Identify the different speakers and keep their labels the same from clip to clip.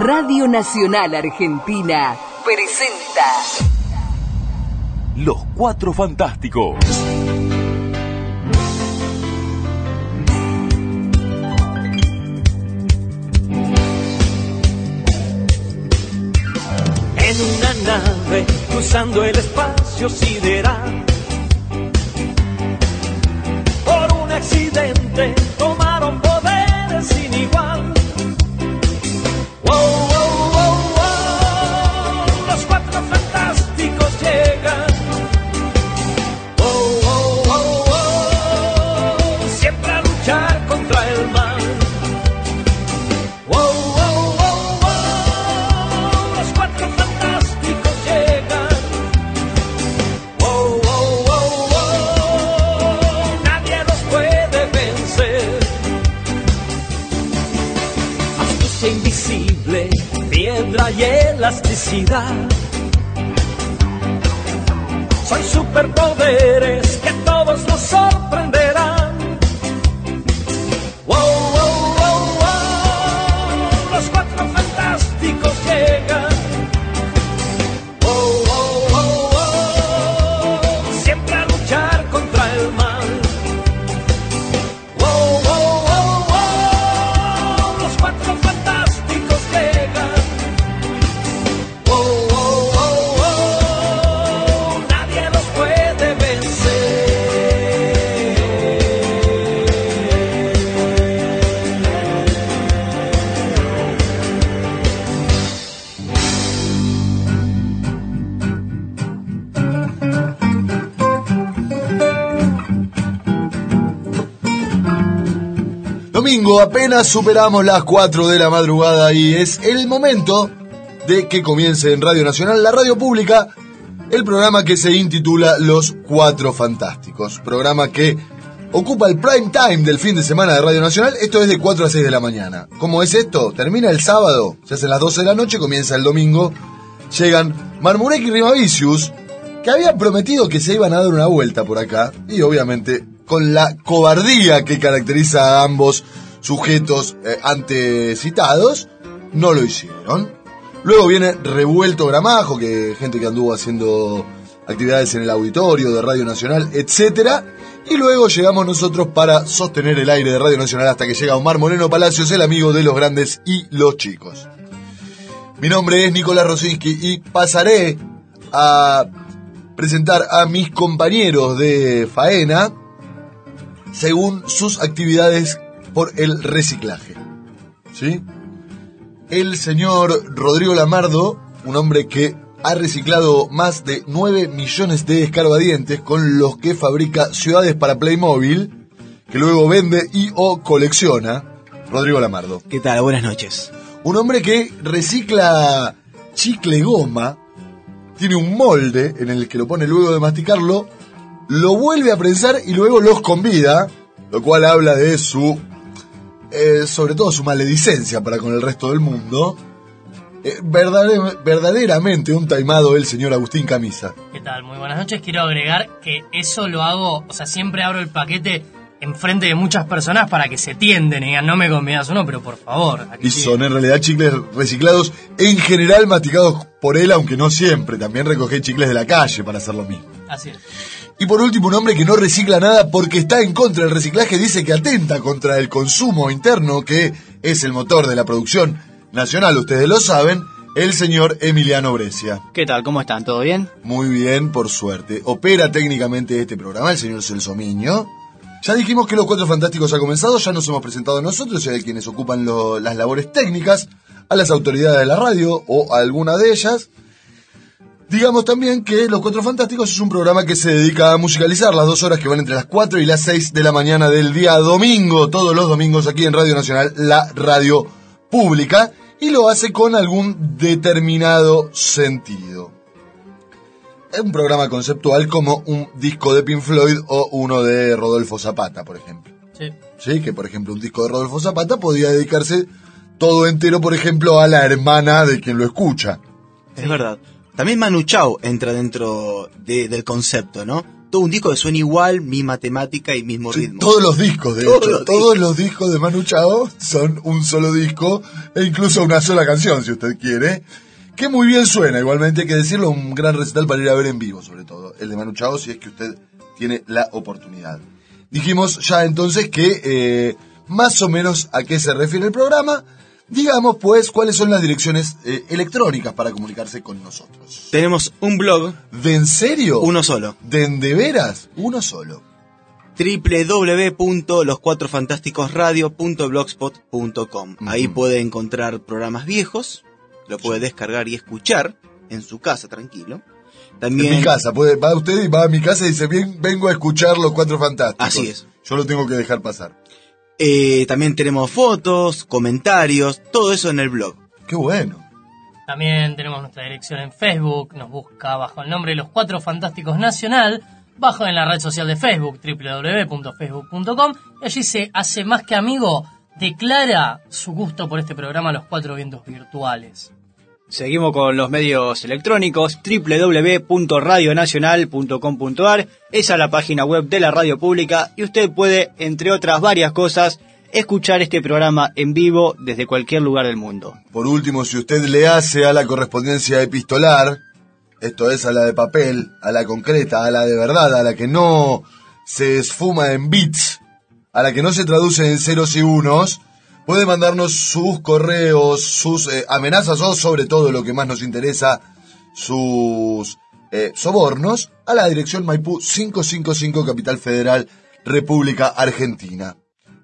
Speaker 1: Radio Nacional Argentina presenta
Speaker 2: Los Cuatro Fantásticos.
Speaker 3: En una nave cruzando el espacio sideral. Por un accidente tomaron poderes sin igual. Elasticidad. Son superpoderes que todos nos sorprenderán.
Speaker 4: Apenas superamos las 4 de la madrugada y es el momento de que comience en Radio Nacional, la radio pública, el programa que se intitula Los Cuatro Fantásticos. Programa que ocupa el prime time del fin de semana de Radio Nacional. Esto es de 4 a 6 de la mañana. ¿Cómo es esto? Termina el sábado, se hacen las 12 de la noche, comienza el domingo. Llegan Marmurek y Rimavicius, que habían prometido que se iban a dar una vuelta por acá. Y obviamente con la cobardía que caracteriza a ambos sujetos eh, antecitados, no lo hicieron. Luego viene Revuelto Gramajo, que gente que anduvo haciendo actividades en el auditorio de Radio Nacional, etcétera. Y luego llegamos nosotros para sostener el aire de Radio Nacional hasta que llega Omar Moreno Palacios, el amigo de los grandes y los chicos. Mi nombre es Nicolás Rosinski y pasaré a presentar a mis compañeros de faena según sus actividades por el reciclaje. ¿Sí? El señor Rodrigo Lamardo, un hombre que ha reciclado más de 9 millones de escarbadientes con los que fabrica ciudades para Playmobil, que luego vende y o colecciona. Rodrigo Lamardo.
Speaker 5: ¿Qué tal? Buenas noches.
Speaker 4: Un hombre que recicla chicle goma, tiene un molde en el que lo pone luego de masticarlo, lo vuelve a prensar y luego los convida, lo cual habla de su, eh, sobre todo su maledicencia para con el resto del mundo. Eh, verdadera- verdaderamente un taimado el señor Agustín Camisa.
Speaker 6: ¿Qué tal? Muy buenas noches. Quiero agregar que eso lo hago, o sea, siempre abro el paquete enfrente de muchas personas para que se tienden y digan, no me convidas uno, pero por favor.
Speaker 4: Y son en realidad chicles reciclados, en general masticados por él, aunque no siempre. También recogí chicles de la calle para hacer lo mismo.
Speaker 6: Así es.
Speaker 4: Y por último, un hombre que no recicla nada porque está en contra del reciclaje, dice que atenta contra el consumo interno, que es el motor de la producción nacional, ustedes lo saben, el señor Emiliano Brescia.
Speaker 5: ¿Qué tal? ¿Cómo están? ¿Todo bien?
Speaker 4: Muy bien, por suerte. Opera técnicamente este programa el señor Celso Miño. Ya dijimos que Los Cuatro Fantásticos ha comenzado, ya nos hemos presentado nosotros y hay quienes ocupan lo- las labores técnicas, a las autoridades de la radio o a alguna de ellas. Digamos también que Los Cuatro Fantásticos es un programa que se dedica a musicalizar las dos horas que van entre las 4 y las 6 de la mañana del día domingo, todos los domingos aquí en Radio Nacional, la radio pública, y lo hace con algún determinado sentido. Es un programa conceptual como un disco de Pink Floyd o uno de Rodolfo Zapata, por ejemplo.
Speaker 6: Sí.
Speaker 4: ¿Sí? Que por ejemplo un disco de Rodolfo Zapata podía dedicarse todo entero, por ejemplo, a la hermana de quien lo escucha.
Speaker 5: Es verdad. También Manu Chao entra dentro de- del concepto, ¿no? todo un disco que suena igual, misma temática y mismo
Speaker 4: Sí,
Speaker 5: ritmo.
Speaker 4: todos los discos, de
Speaker 5: Todos
Speaker 4: hecho.
Speaker 5: los
Speaker 4: todos los discos de Manu Chao son un solo disco e incluso una sola canción, si usted quiere. Que muy bien suena, igualmente hay que decirlo, un gran recital para ir a ver en vivo, sobre todo. El de Manu Chao, si es que usted tiene la oportunidad. Dijimos ya entonces que eh, más o menos a qué se refiere el programa. Digamos, pues, cuáles son las direcciones eh, electrónicas para comunicarse con nosotros.
Speaker 5: Tenemos un blog,
Speaker 4: ¿De en serio?
Speaker 5: uno solo.
Speaker 4: ¿De en de veras? Uno solo.
Speaker 5: www.loscuatrofantásticosradio.blogspot.com. Ahí puede encontrar programas viejos, lo puede descargar y escuchar en su casa, tranquilo. También
Speaker 4: En mi casa, puede, va usted y va a mi casa y dice, bien, vengo a escuchar los cuatro fantásticos.
Speaker 5: Así es.
Speaker 4: Yo lo tengo que dejar pasar.
Speaker 5: Eh, también tenemos fotos, comentarios, todo eso en el blog.
Speaker 4: Qué bueno.
Speaker 7: También tenemos nuestra dirección en Facebook, nos busca bajo el nombre de Los Cuatro Fantásticos Nacional, bajo en la red social de Facebook, www.facebook.com, y allí se hace más que amigo, declara su gusto por este programa Los Cuatro Vientos Virtuales.
Speaker 5: Seguimos con los medios electrónicos www.radionacional.com.ar Esa es la página web de la radio pública y usted puede, entre otras varias cosas, escuchar este programa en vivo desde cualquier lugar del mundo.
Speaker 4: Por último, si usted le hace a la correspondencia epistolar, esto es a la de papel, a la concreta, a la de verdad, a la que no se esfuma en bits, a la que no se traduce en ceros y unos, puede mandarnos sus correos, sus eh, amenazas o sobre todo lo que más nos interesa, sus eh, sobornos a la dirección Maipú 555 Capital Federal, República Argentina.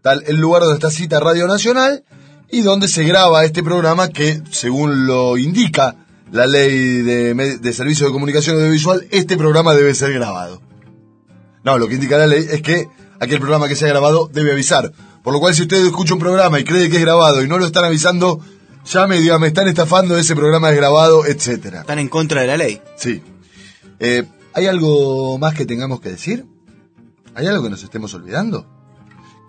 Speaker 4: Tal el lugar donde está cita Radio Nacional y donde se graba este programa que, según lo indica la ley de, de de comunicación audiovisual, este programa debe ser grabado. No, lo que indica la ley es que aquel programa que sea grabado debe avisar. Por lo cual, si usted escucha un programa y cree que es grabado y no lo están avisando, llame y diga, me están estafando, ese programa es grabado, etcétera.
Speaker 5: Están en contra de la ley.
Speaker 4: Sí. Eh, ¿Hay algo más que tengamos que decir? ¿Hay algo que nos estemos olvidando?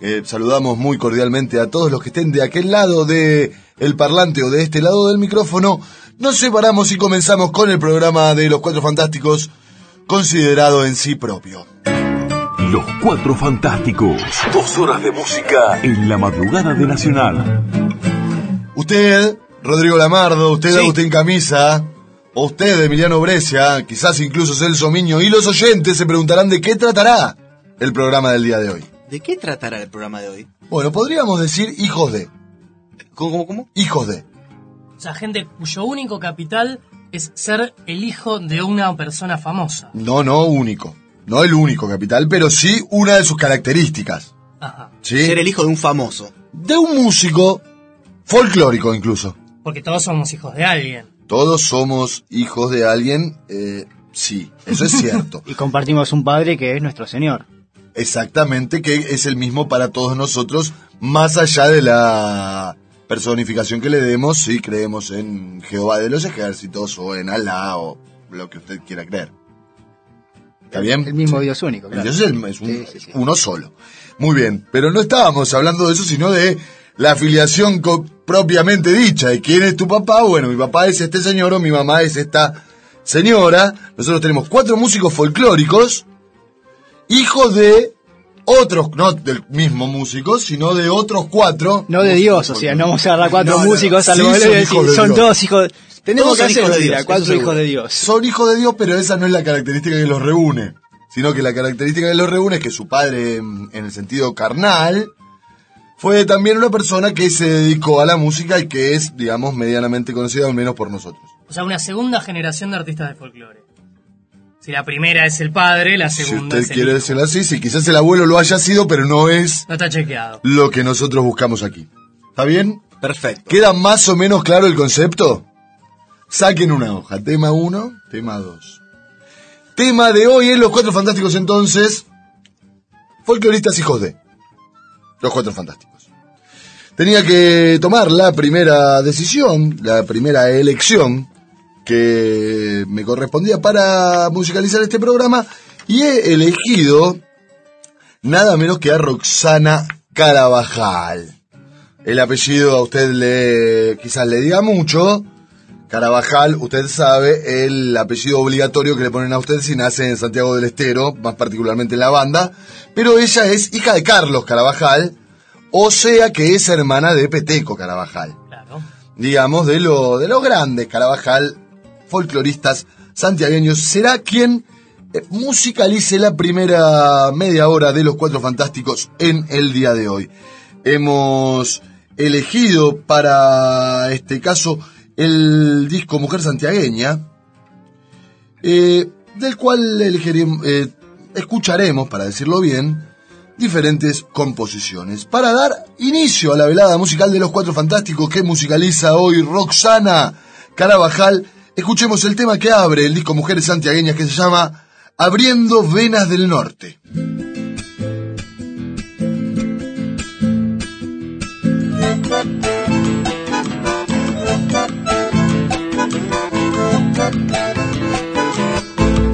Speaker 4: Eh, saludamos muy cordialmente a todos los que estén de aquel lado de el parlante o de este lado del micrófono. Nos separamos y comenzamos con el programa de los Cuatro Fantásticos, considerado en sí propio.
Speaker 2: Los Cuatro Fantásticos. Dos horas de música en la madrugada de Nacional.
Speaker 4: Usted, Rodrigo Lamardo, usted,
Speaker 5: Sí.
Speaker 4: Agustín Camisa, o usted, Emiliano Brescia, quizás incluso Celso Miño, y los oyentes se preguntarán de qué tratará el programa del día de hoy.
Speaker 5: ¿De qué tratará el programa de hoy?
Speaker 4: Bueno, podríamos decir hijos de,
Speaker 5: ¿Cómo, cómo, cómo?
Speaker 4: hijos de.
Speaker 7: O sea, gente cuyo único capital es ser el hijo de una persona famosa.
Speaker 4: No, no único. No el único capital, pero sí una de sus características.
Speaker 7: Ajá.
Speaker 4: ¿Sí?
Speaker 5: Ser el hijo de un famoso.
Speaker 4: De un músico folclórico incluso.
Speaker 7: Porque todos somos hijos de alguien.
Speaker 4: Todos somos hijos de alguien, eh, sí, eso es cierto.
Speaker 5: Y compartimos un padre que es nuestro Señor.
Speaker 4: Exactamente, que es el mismo para todos nosotros, más allá de la personificación que le demos, si creemos en Jehová de los ejércitos o en Alá o lo que usted quiera creer. ¿Está bien?
Speaker 5: El mismo
Speaker 4: Sí.
Speaker 5: Dios único,
Speaker 4: El. Dios es, el- es un-
Speaker 5: Sí, sí, sí.
Speaker 4: uno solo. Muy bien, pero no estábamos hablando de eso, sino de la afiliación propiamente dicha. ¿De quién es tu papá? Bueno, mi papá es este señor o mi mamá es esta señora. Nosotros tenemos cuatro músicos folclóricos, hijos de otros, no del mismo músico, sino de otros cuatro.
Speaker 5: No de Dios, o sea, no vamos a agarrar cuatro
Speaker 4: No, no,
Speaker 5: músicos
Speaker 4: sí
Speaker 5: al
Speaker 4: son
Speaker 5: y decir,
Speaker 4: hijos de
Speaker 5: son
Speaker 4: Dios.
Speaker 5: todos hijos. Tenemos
Speaker 4: Todos
Speaker 5: que
Speaker 4: son
Speaker 5: hacer
Speaker 4: hijos de
Speaker 5: dirá,
Speaker 4: Dios,
Speaker 5: cuatro hijos de Dios.
Speaker 4: Son hijos de Dios, pero esa no es la característica que los reúne. Sino que la característica que los reúne es que su padre, en en el sentido carnal, fue también una persona que se dedicó a la música y que es, digamos, medianamente conocida, al menos por nosotros.
Speaker 7: O sea, una segunda generación de artistas de folclore. Si la primera es el padre, la
Speaker 4: Si
Speaker 7: segunda
Speaker 4: usted
Speaker 7: es el
Speaker 4: quiere
Speaker 7: hijo.
Speaker 4: decirlo así, sí, quizás el abuelo lo haya sido, pero no es
Speaker 7: No está chequeado.
Speaker 4: lo que nosotros buscamos aquí. ¿Está bien?
Speaker 5: Perfecto.
Speaker 4: ¿Queda más o menos claro el concepto? Saquen una hoja. Tema 1, tema 2. Tema de hoy es Los Cuatro Fantásticos entonces. Folcloristas hijos de. Los Cuatro Fantásticos. Tenía que tomar la primera decisión, la primera elección que me correspondía para musicalizar este programa y he elegido nada menos que a Roxana Carabajal. El apellido a usted le quizás le diga mucho. Carabajal, usted sabe, el apellido obligatorio que le ponen a usted si nace en Santiago del Estero, más particularmente en la banda, pero ella es hija de Carlos Carabajal, o sea que es hermana de Peteco Carabajal.
Speaker 6: Claro.
Speaker 4: digamos, de, lo, de los grandes Carabajal, folcloristas santiagueños, será quien eh, musicalice la primera media hora de los Cuatro Fantásticos en el día de hoy. Hemos elegido para este caso el disco Mujer Santiagueña, eh, del cual eh, escucharemos, para decirlo bien, diferentes composiciones. Para dar inicio a la velada musical de los Cuatro Fantásticos que musicaliza hoy Roxana Carabajal, escuchemos el tema que abre el disco Mujeres Santiagueñas que se llama Abriendo Venas del Norte.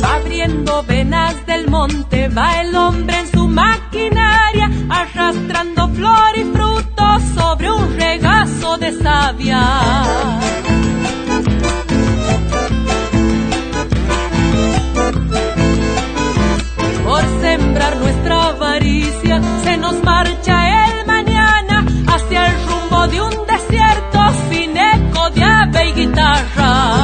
Speaker 7: Abriendo venas del monte va el hombre en su maquinaria, arrastrando flor y frutos sobre un regazo de savia. Por sembrar nuestra avaricia se nos marcha el mañana hacia el rumbo de un desierto sin eco de ave y guitarra.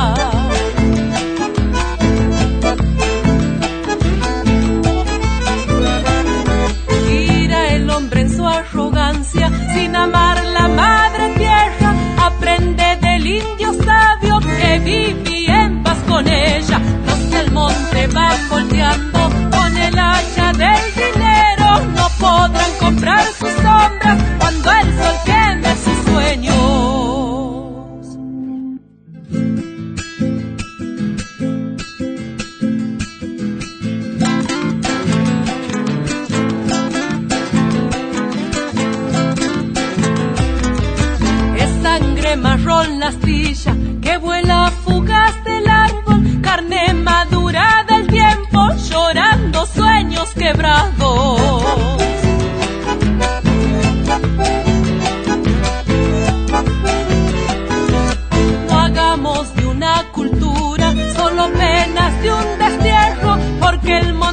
Speaker 7: Marrón la astilla que vuela fugaz del árbol, carne madura del tiempo, llorando sueños quebrados. No hagamos de una cultura solo penas de un destierro, porque el monte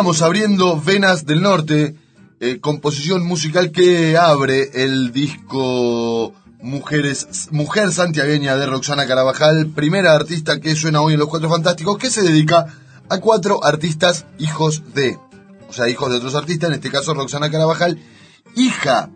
Speaker 4: Escuchábamos abriendo Venas del Norte, eh, composición musical que abre el disco Mujeres, Mujer Santiagueña de Roxana Carabajal, primera artista que suena hoy en Los Cuatro Fantásticos, que se dedica a cuatro artistas hijos de, o sea, hijos de otros artistas, en este caso Roxana Carabajal, hija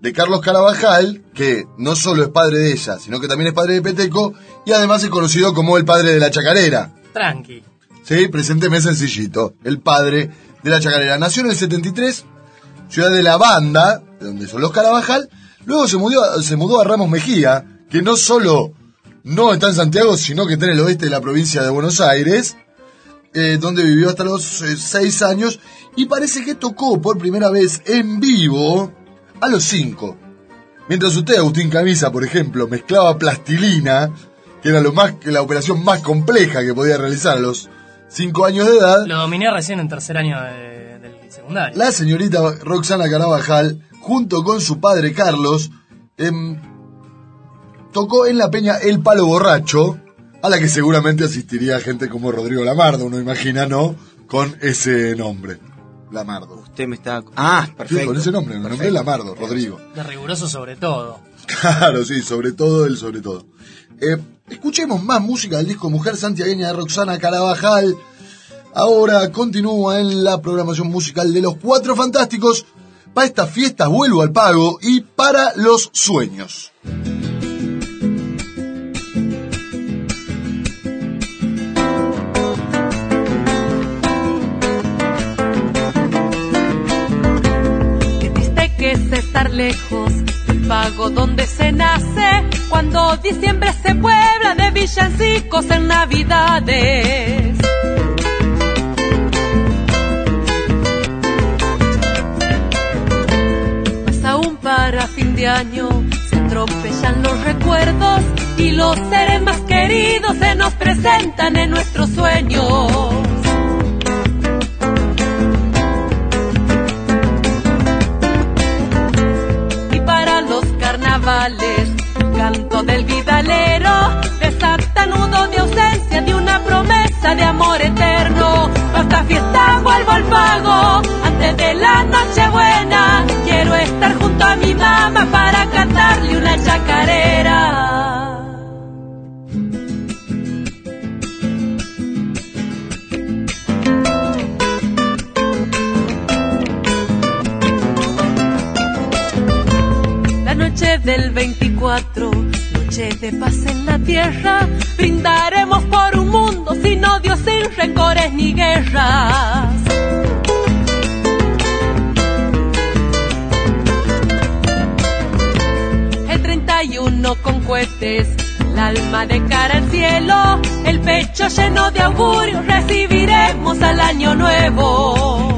Speaker 4: de Carlos Carabajal, que no solo es padre de ella, sino que también es padre de Peteco, y además es conocido como el padre de la chacarera.
Speaker 6: Tranqui.
Speaker 4: Sí, presénteme sencillito. El padre de la chacarera. Nació en el 73, ciudad de La Banda, de donde son los Carabajal. Luego se mudó, se mudó a Ramos Mejía, que no solo no está en Santiago, sino que está en el oeste de la provincia de Buenos Aires, eh, donde vivió hasta los eh, seis años. Y parece que tocó por primera vez en vivo a los cinco. Mientras usted, Agustín Camisa, por ejemplo, mezclaba plastilina, que era lo más, la operación más compleja que podía realizar a los cinco años de edad,
Speaker 6: Lo dominé recién en tercer año de- del secundario.
Speaker 4: la señorita Roxana Carabajal, junto con su padre Carlos, em, tocó en la peña El Palo Borracho, a la que seguramente asistiría gente como Rodrigo Lamardo, uno imagina, ¿no? Con ese nombre. Lamardo.
Speaker 5: Usted me está... Ah,
Speaker 4: Sí,
Speaker 5: perfecto.
Speaker 4: con ese nombre, el nombre es Lamardo, Rodrigo.
Speaker 6: De riguroso sobre todo.
Speaker 4: Claro, sí, sobre todo el sobre todo. Eh, escuchemos más música del disco Mujer Santiagueña de Roxana Carabajal. Ahora continúa en la programación musical de los Cuatro Fantásticos. Para estas fiestas vuelvo al pago y para los sueños.
Speaker 7: Triste que es estar lejos
Speaker 2: pago donde se nace, cuando diciembre se puebla de villancicos en navidades. Pues aún para fin de año se atropellan los recuerdos y los seres más queridos se nos presentan en nuestros sueños. Carnavales. Canto del vidalero, desata nudo de ausencia de una promesa de amor eterno. Basta fiesta, vuelvo al pago, antes de la noche buena. Quiero estar junto a mi mamá para cantarle una chacarera. 24, noche de paz en la tierra, brindaremos por un mundo sin odio, sin rencores ni guerras. El 31 con cohetes, el alma de cara al cielo, el pecho lleno de augurios, recibiremos al año nuevo.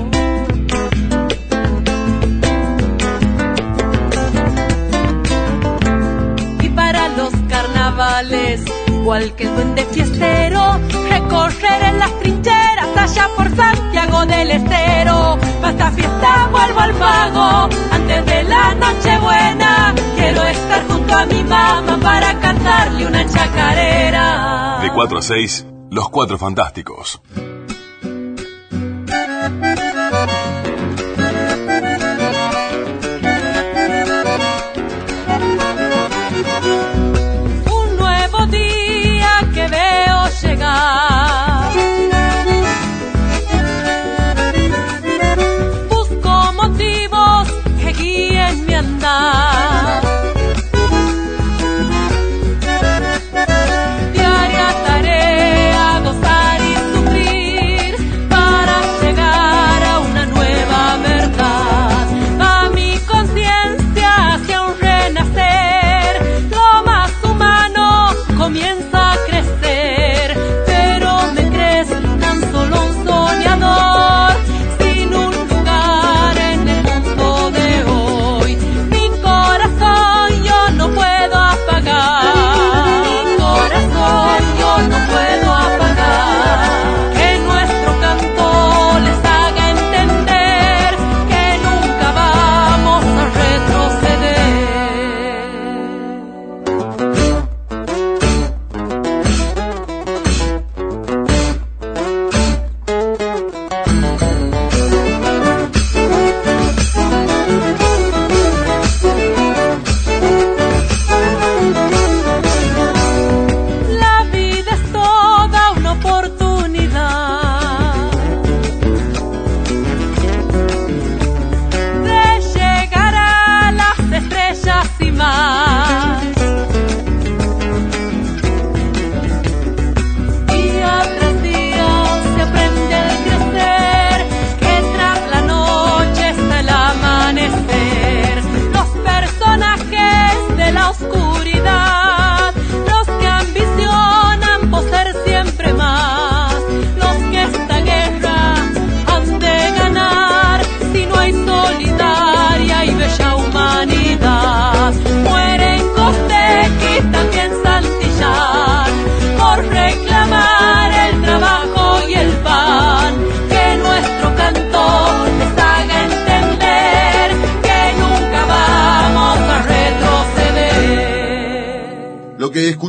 Speaker 2: Carnavales, igual que el duende fiestero, recorrer en las trincheras allá por Santiago del Estero. Basta fiesta, vuelvo al pago, antes de la noche buena, quiero estar junto a mi mamá para cantarle una chacarera.
Speaker 7: De 4 a 6, Los Cuatro Fantásticos.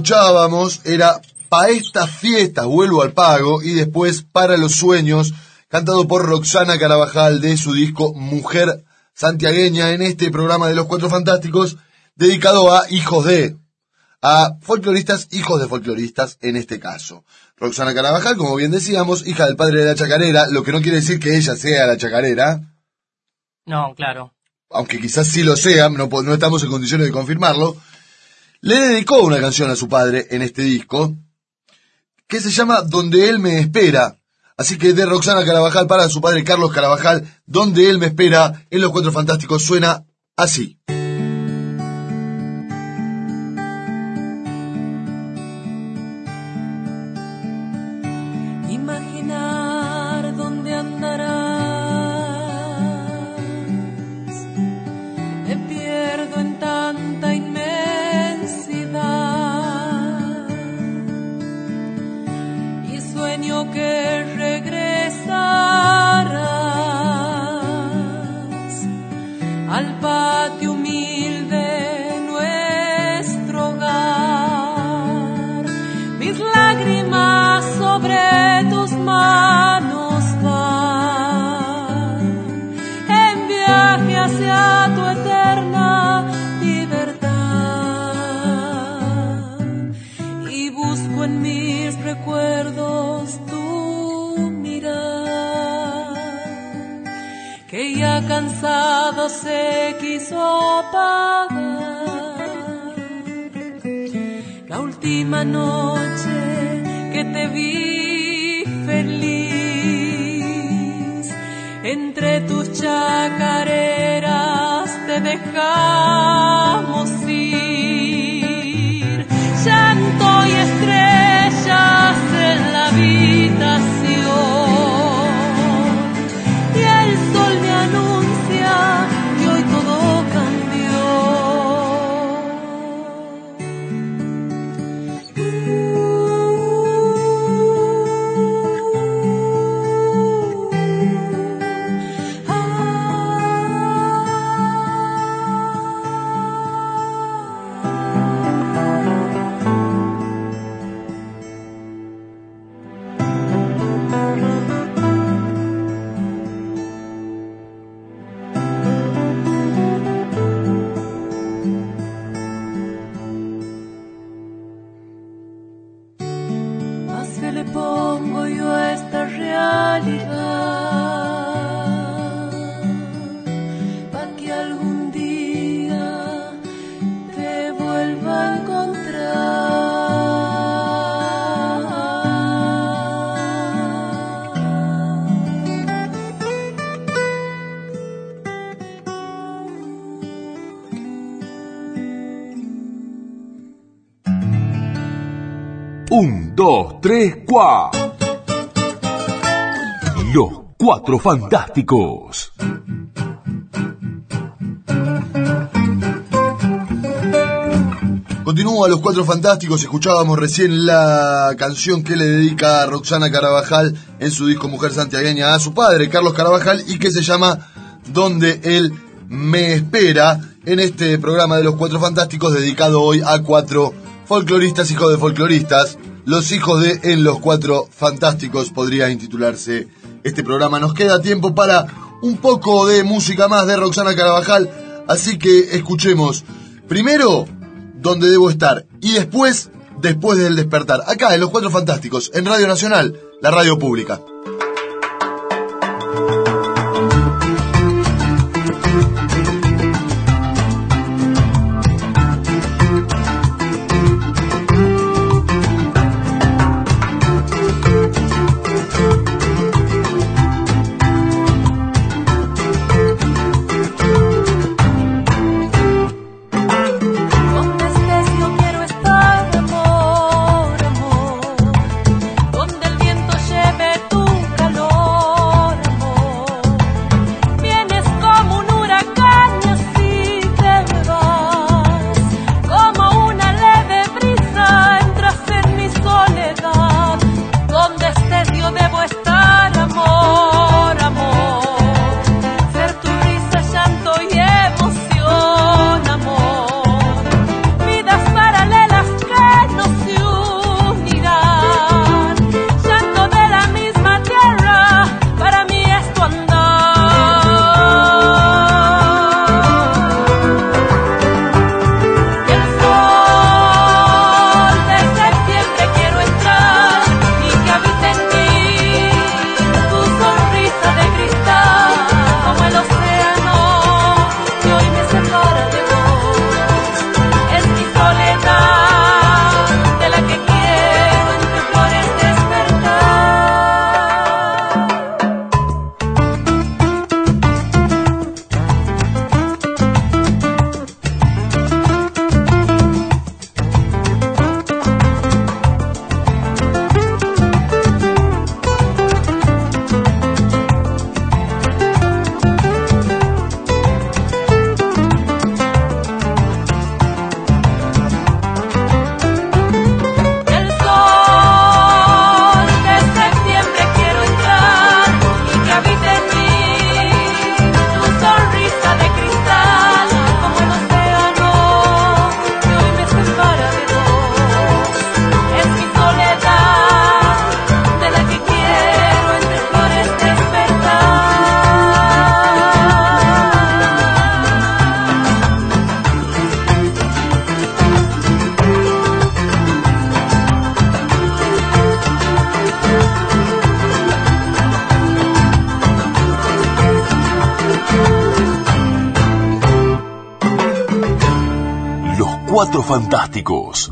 Speaker 4: Escuchábamos era Pa' estas fiestas vuelvo al pago y después Para los sueños, cantado por Roxana Carabajal de su disco Mujer Santiagueña en este programa de los Cuatro Fantásticos dedicado a hijos de, a folcloristas, hijos de folcloristas en este caso. Roxana Carabajal, como bien decíamos, hija del padre de la chacarera, lo que no quiere decir que ella sea la chacarera,
Speaker 6: No, claro.
Speaker 4: aunque quizás sí lo sea, no, no estamos en condiciones de confirmarlo, le dedicó una canción a su padre en este disco, que se llama Donde él me espera. Así que de Roxana Carabajal para su padre Carlos Carabajal, Donde él me espera, en Los Cuatro Fantásticos suena así.
Speaker 2: Cuatro fantásticos.
Speaker 4: Continúa Los Cuatro Fantásticos, escuchábamos recién la canción que le dedica Roxana Carabajal en su disco Mujer Santiagueña a su padre, Carlos Carabajal, y que se llama Donde él me espera, en este programa de Los Cuatro Fantásticos dedicado hoy a cuatro folcloristas, hijos de folcloristas, los hijos de En los Cuatro Fantásticos podría intitularse este programa. Nos queda tiempo para un poco de música más de Roxana Carabajal, así que escuchemos primero donde debo estar. Y después, después del despertar. Acá, en Los Cuatro Fantásticos, en Radio Nacional, la radio pública.
Speaker 7: Fantásticos.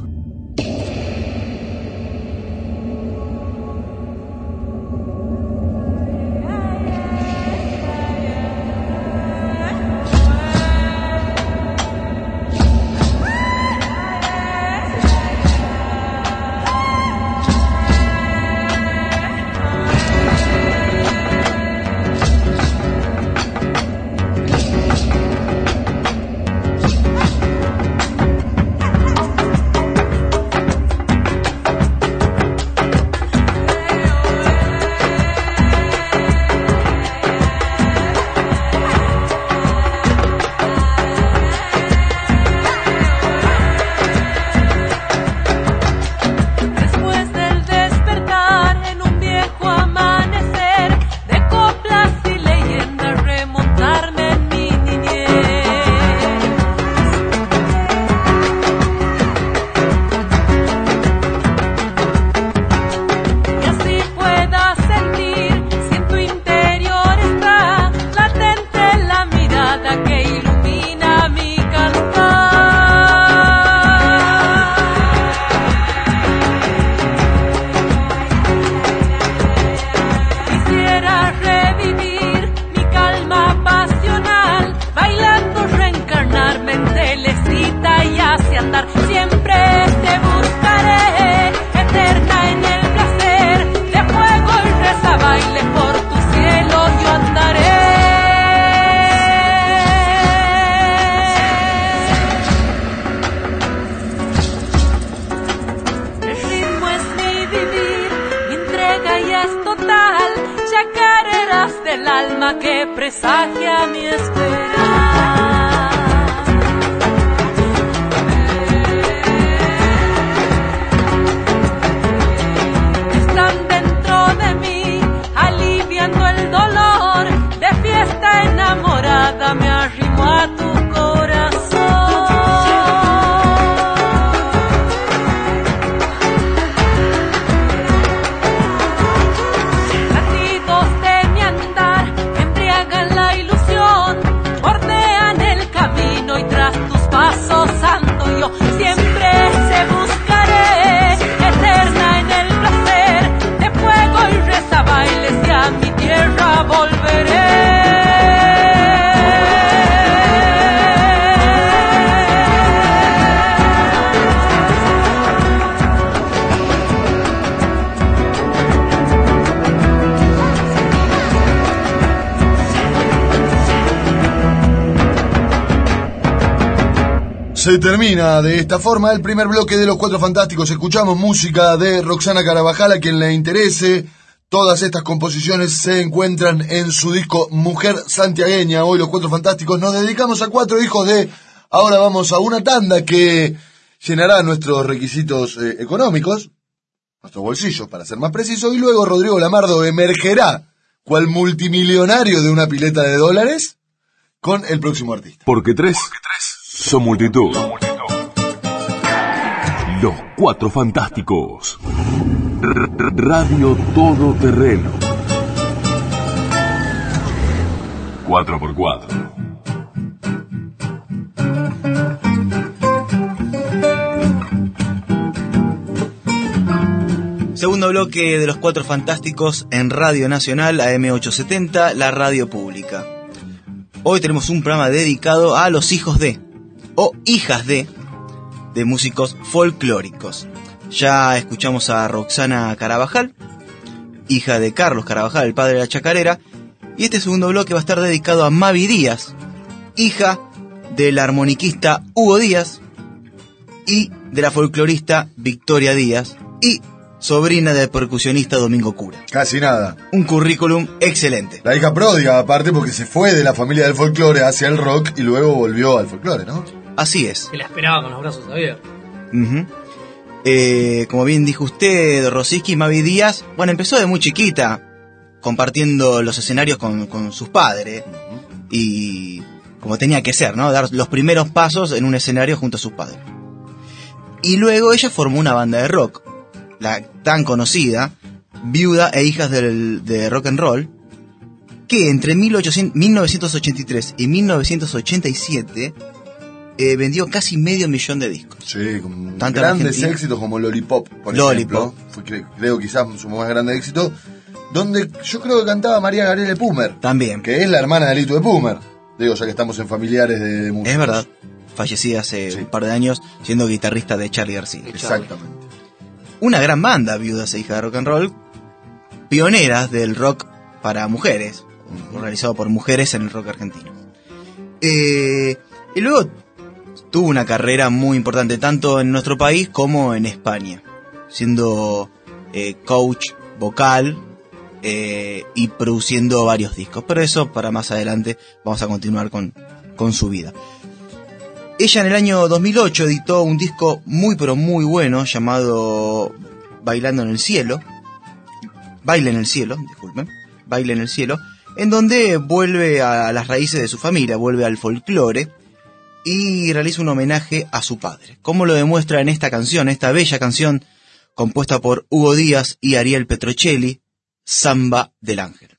Speaker 8: Se
Speaker 4: termina de esta forma el primer bloque de los Cuatro Fantásticos. Escuchamos música de Roxana Carabajal, a quien le interese. Todas estas composiciones se encuentran en su disco Mujer Santiagueña. Hoy los Cuatro Fantásticos nos dedicamos a cuatro hijos de... Ahora vamos a una tanda que llenará nuestros requisitos eh, económicos, nuestros bolsillos para ser más preciso, y luego Rodrigo Lamardo emergerá cual multimillonario de una pileta de dólares con el próximo artista.
Speaker 7: Porque tres, son multitud. Los Cuatro Fantásticos. R- Radio Todoterreno. 4x4.
Speaker 5: Segundo bloque de los Cuatro Fantásticos en Radio Nacional AM870, la radio pública. Hoy tenemos un programa dedicado a los hijos de, o hijas de, de músicos folclóricos. Ya escuchamos a Roxana Carabajal, hija de Carlos Carabajal, el padre de la chacarera, y este segundo bloque va a estar dedicado a Mavi Díaz, hija del armoniquista Hugo Díaz y de la folclorista Victoria Díaz y sobrina del percusionista Domingo Cura.
Speaker 4: Casi nada.
Speaker 5: Un currículum excelente.
Speaker 4: La hija pródiga, aparte, porque se fue de la familia del folclore hacia el rock y luego volvió al folclore, ¿no?
Speaker 5: Así es.
Speaker 9: Que la esperaba con los brazos abiertos.
Speaker 5: Eh, como bien dijo usted, Rosiski Mavi Díaz, bueno, empezó de muy chiquita, compartiendo los escenarios con, con sus padres, y como tenía que ser, ¿no? Dar los primeros pasos en un escenario junto a sus padres. Y luego ella formó una banda de rock, la tan conocida, Viuda e Hijas del, de Rock and Roll, que entre 1800 1983 y 1987 eh, vendió casi medio millón de discos.
Speaker 4: Sí, con
Speaker 5: Tanto
Speaker 4: grandes éxitos como Lollipop, por
Speaker 5: Lollipop.
Speaker 4: ejemplo. Fue, cre- creo quizás su más grande éxito. Donde yo creo que cantaba María Gabriele Pumer.
Speaker 5: También.
Speaker 4: Que es la hermana de Lito de Pumer. Digo, ya que estamos en familiares de músicos.
Speaker 5: Es verdad. Fallecida hace
Speaker 4: Sí.
Speaker 5: un par de años siendo guitarrista de Charlie García.
Speaker 4: Exactamente.
Speaker 5: Una gran banda, Viudas e Hijas de Rock and Roll, pioneras del rock para mujeres, realizado por mujeres en el rock argentino. Eh, y luego tuvo una carrera muy importante tanto en nuestro país como en España, siendo eh, coach vocal eh, y produciendo varios discos. Pero eso para más adelante vamos a continuar con, con su vida. Ella en el año 2008 editó un disco muy pero muy bueno llamado Bailando en el Cielo. Baile en el Cielo, disculpen. Baile en el Cielo. En donde vuelve a las raíces de su familia, vuelve al folclore y realiza un homenaje a su padre. Como lo demuestra en esta canción, esta bella canción compuesta por Hugo Díaz y Ariel Petrocelli, Samba del Ángel.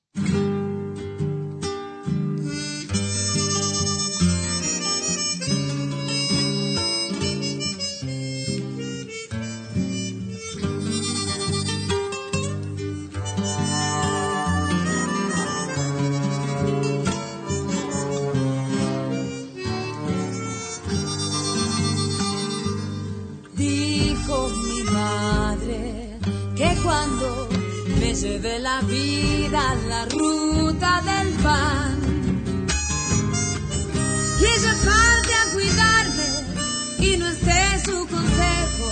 Speaker 10: Lleve la vida a la ruta del pan. Y ella falte a cuidarme y no esté su consejo.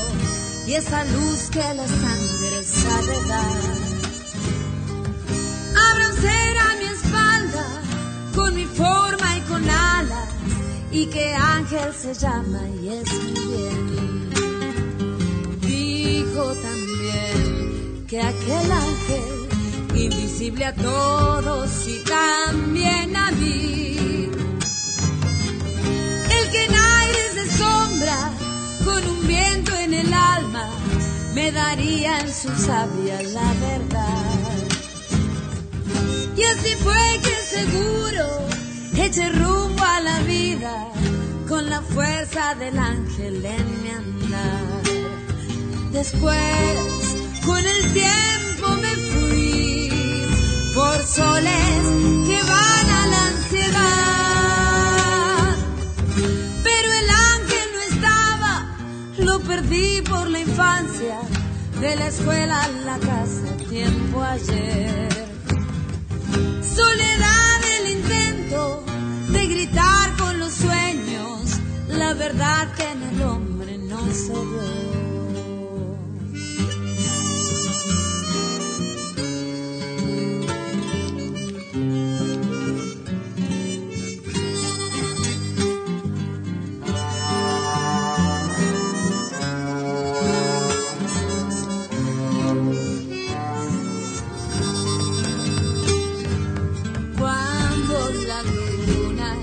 Speaker 10: Y esa luz que la sangre sabe dar. Ser a mi espalda con mi forma y con alas y que ángel se llama y es mi bien dijo también que aquel ángel, invisible a todos y también a mí, el que en aires de sombra, con un viento en el alma, me daría en su sabia la verdad. Y así fue que seguro eché rumbo a la vida con la fuerza del ángel en mi andar. Después, con el tiempo me fui por soles que van a la ansiedad. Pero el ángel no estaba, lo perdí por la infancia, de la escuela a la casa, tiempo ayer. Soledad el intento de gritar con los sueños, la verdad que en el hombre no se ve.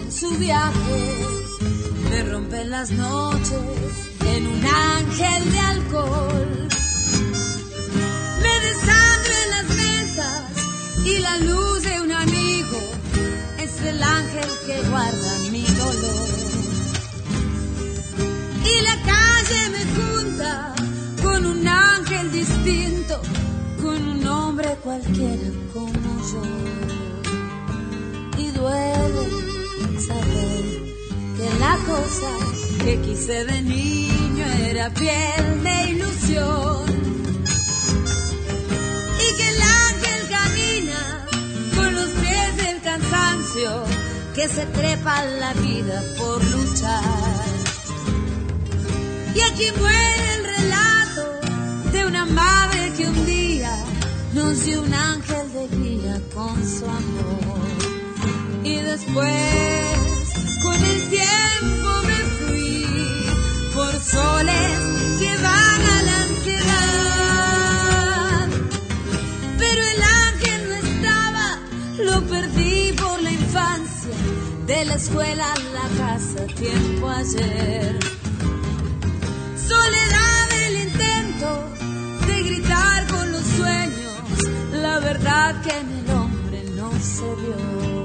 Speaker 10: Su viaje me rompe en las noches en un ángel de alcohol. Me desangre en las mesas y la luz de un amigo es el ángel que guarda mi dolor. Y la calle me junta con un ángel distinto, con un hombre cualquiera como yo y duele saber que la cosa. Que quise de niño era piel de ilusión. Y que el ángel camina con los pies del cansancio que se trepa la vida por luchar. Y aquí muere el relato de una madre que un día nos dio un ángel de guía con su amor. Y después tiempo me fui por soles que van a la ansiedad. Pero el ángel no estaba, lo perdí por la infancia, de la escuela a la casa, tiempo ayer. Soledad el intento de gritar con los sueños, la verdad que en el hombre no se vio.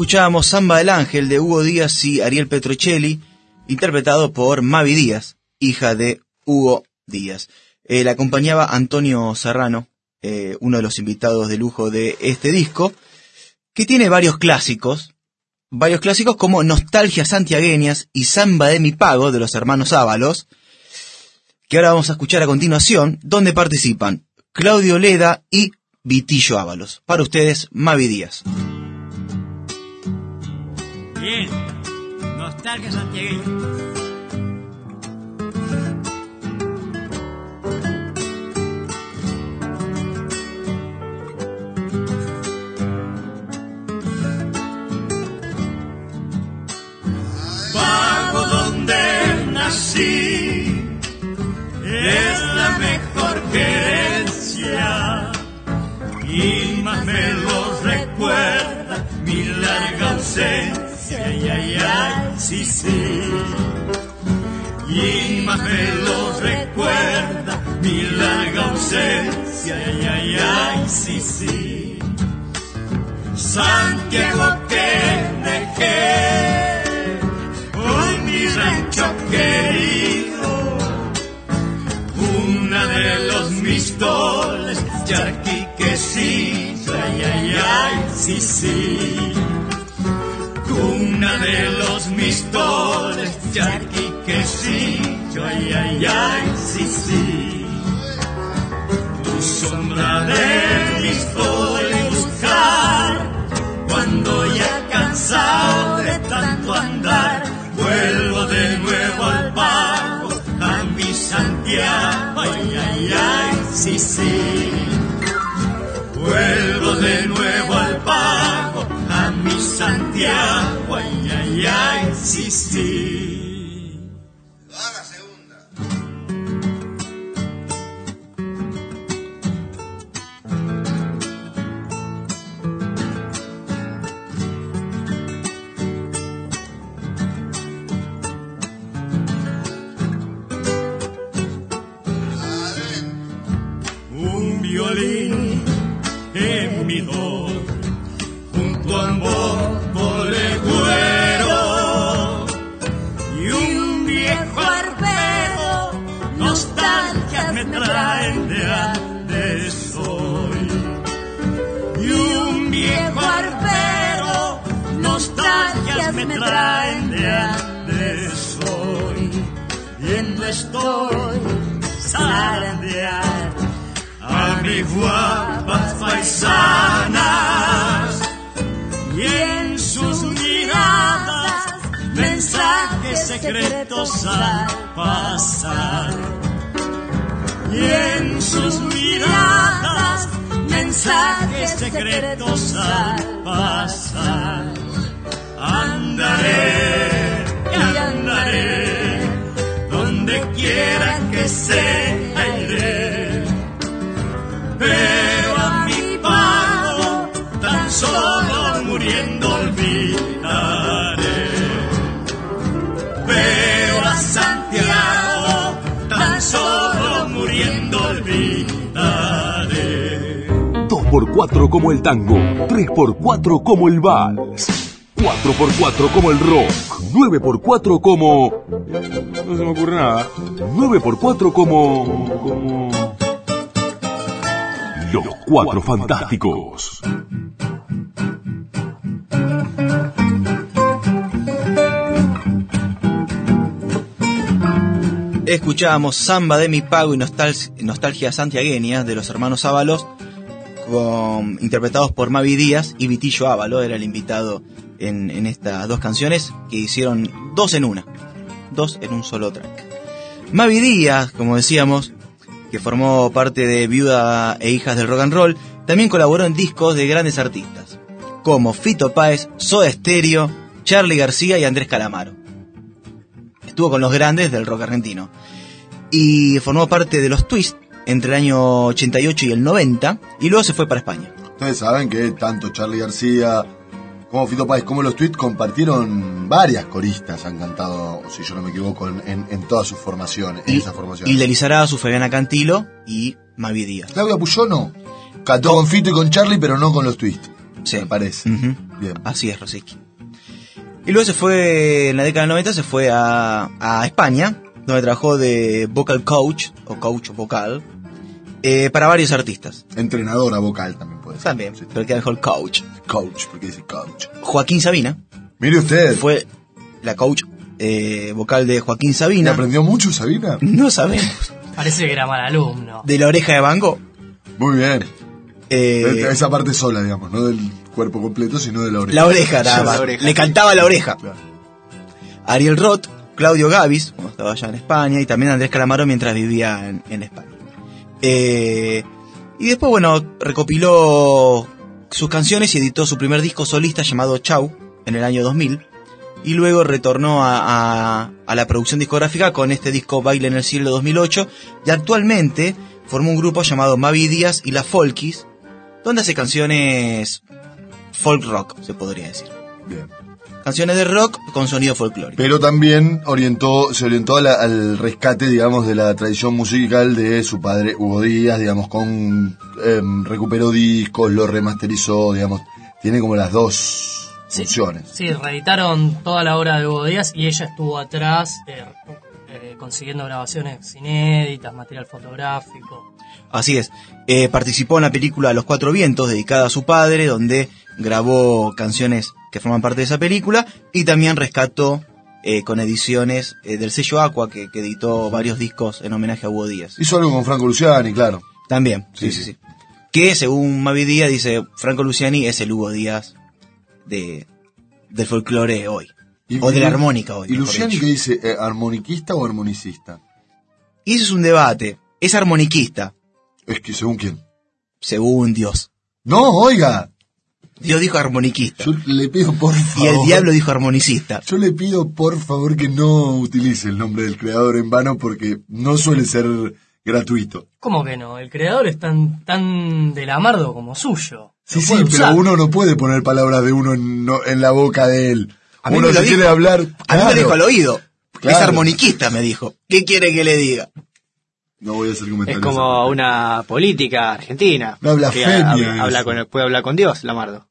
Speaker 5: Escuchábamos Samba del Ángel de Hugo Díaz y Ariel Petrocelli, interpretado por Mavi Díaz, hija de Hugo Díaz. Eh, la acompañaba Antonio Serrano, eh, uno de los invitados de lujo de este disco, que tiene varios clásicos, varios clásicos como Nostalgias Santiagueñas y Samba de mi Pago de los hermanos Ábalos, que ahora vamos a escuchar a continuación, donde participan Claudio Leda y Vitillo Ábalos. Para ustedes, Mavi Díaz.
Speaker 11: Donde nací es más me lo recuerda mi larga ausencia, ay, ay, ay, sí, sí. Y más me lo recuerda mi larga ausencia, ay, ay, ay, sí, sí. Santiago que dejé, hoy mi rancho querido, una de los mistoles, charqui que sí, ay, ay, ay, sí, sí. Una de los mistoles, charqui que sí, ay, ay, ay, sí, sí. Tu sombra de mistol buscar, cuando ya cansado de tanto andar, vuelvo de nuevo al pago, a mi Santiago, ay, ay, ay, sí, sí. Vuelvo de nuevo al pago, a mi Santiago, ay, ay, estoy zarandear a mis guapas paisanas y en sus miradas mensajes secretos al pasar. Y en sus miradas mensajes secretos al pasar. Andaré quiera que sea iré pero a mi pago tan solo muriendo olvidaré. Pero a Santiago tan solo muriendo olvidaré.
Speaker 2: 2x4 como el tango, 3x4 como el vals, 4x4 como el rock, 9x4 como... No se me ocurre nada. 9x4 como... como... Los Cuatro Fantásticos.
Speaker 5: Escuchábamos Samba de mi pago y nostal- Nostalgia Santiagueña de los hermanos Ábalos, con- interpretados por Mavi Díaz y Vitillo Ávalo, era el invitado en, en estas dos canciones, que hicieron dos en una, dos en un solo track. Mavi Díaz, como decíamos, que formó parte de Viuda e Hijas del Rock and Roll, también colaboró en discos de grandes artistas, como Fito Páez, Soda Stereo, Charlie García y Andrés Calamaro. Estuvo con los grandes del rock argentino. Y formó parte de los Twist entre el año 88 y el 90, y luego se fue para España.
Speaker 4: Ustedes saben que tanto Charlie García como Fito Páez como los Tweets compartieron varias coristas, han cantado, si yo no me equivoco, en, en- en todas sus formaciones, en
Speaker 5: Y,
Speaker 4: esas formaciones.
Speaker 5: de Lizarazu, Fabiana Cantilo y Mavi Díaz.
Speaker 4: Claudia Puyó no. Cantó con Fito y con Charlie, pero no con los Twists.
Speaker 5: Sí.
Speaker 4: Me parece. Bien.
Speaker 5: Así es, Rosicky. Y luego se fue, en la década del 90, se fue a, a España, donde trabajó de vocal coach, o coach vocal, eh, para varios artistas.
Speaker 4: Entrenadora vocal también.
Speaker 5: También,
Speaker 4: Sí.
Speaker 5: pero queda mejor coach.
Speaker 4: Coach, porque dice coach.
Speaker 5: Joaquín Sabina
Speaker 4: Mire usted.
Speaker 5: fue la coach eh, vocal de Joaquín
Speaker 4: ¿Y
Speaker 5: Sabina.
Speaker 4: aprendió mucho, Sabina?
Speaker 5: No sabemos.
Speaker 7: Parece que era mal alumno.
Speaker 5: De la oreja de Van Gogh.
Speaker 4: Muy bien.
Speaker 5: Eh,
Speaker 4: Esa parte sola, digamos, no del cuerpo completo, sino de la oreja.
Speaker 5: la oreja nada
Speaker 12: La
Speaker 5: más.
Speaker 12: oreja.
Speaker 5: Le cantaba la oreja.
Speaker 4: Claro.
Speaker 5: Ariel Roth, Claudio Gavis, cuando estaba allá en España, y también Andrés Calamaro mientras vivía en, en España. Eh, y después, bueno, recopiló sus canciones y editó su primer disco solista llamado Chau en el año 2000. Y luego retornó a, la producción discográfica con este disco Baile en el Cielo 2008. Y actualmente formó un grupo llamado Mavi Díaz y La Folkis, donde hace canciones folk rock, se podría decir.
Speaker 4: Bien.
Speaker 5: Canciones de rock con sonido folclórico.
Speaker 4: Pero también orientó, se orientó a la- al rescate, digamos, de la tradición musical de su padre Hugo Díaz, digamos, con em, recuperó discos, lo remasterizó, digamos, tiene como las dos
Speaker 7: Sí.
Speaker 4: funciones.
Speaker 7: Sí, reeditaron toda la obra de Hugo Díaz y ella estuvo atrás eh, eh, consiguiendo grabaciones inéditas, material fotográfico.
Speaker 5: Así es. Eh, participó en la película Los Cuatro Vientos, dedicada a su padre, donde grabó canciones que forman parte de esa película y también rescató eh, con ediciones eh, del sello Aqua, que, que editó varios discos en homenaje a Hugo Díaz.
Speaker 4: Hizo algo con Franco Luciani, claro.
Speaker 5: También, sí,
Speaker 4: Sí,
Speaker 5: sí, sí. Que según Mavi Díaz dice, Franco Luciani es el Hugo Díaz de, del folclore hoy.
Speaker 4: Y-
Speaker 5: o de la armónica hoy.
Speaker 4: ¿Y Luciani qué dice? eh, ¿Armoniquista o armonicista?
Speaker 5: Y eso es un debate. Es armoniquista,
Speaker 4: Es que según quién.
Speaker 5: según Dios.
Speaker 4: No, oiga,
Speaker 5: Dios dijo armoniquista.
Speaker 4: yo le pido por
Speaker 5: Y
Speaker 4: favor.
Speaker 5: el diablo dijo armonicista.
Speaker 4: Yo le pido por favor que no utilice el nombre del creador en vano porque no suele ser gratuito.
Speaker 7: ¿Cómo que no? El creador es tan, tan de Lamardo como suyo.
Speaker 4: Sí, sí, pero uno no puede poner palabras de uno en, no- en la boca de él.
Speaker 5: A mí
Speaker 4: uno
Speaker 5: me lo
Speaker 4: si
Speaker 5: dijo.
Speaker 4: quiere hablar.
Speaker 5: A mí me dijo al oído.
Speaker 4: Claro.
Speaker 5: Es armoniquista, me dijo. ¿Qué quiere que le diga?
Speaker 4: No voy a hacer
Speaker 12: Es
Speaker 4: comentarios.
Speaker 12: como una política argentina.
Speaker 4: Una blasfemia
Speaker 12: que habla, habla con, puede hablar con Dios, Lamardo.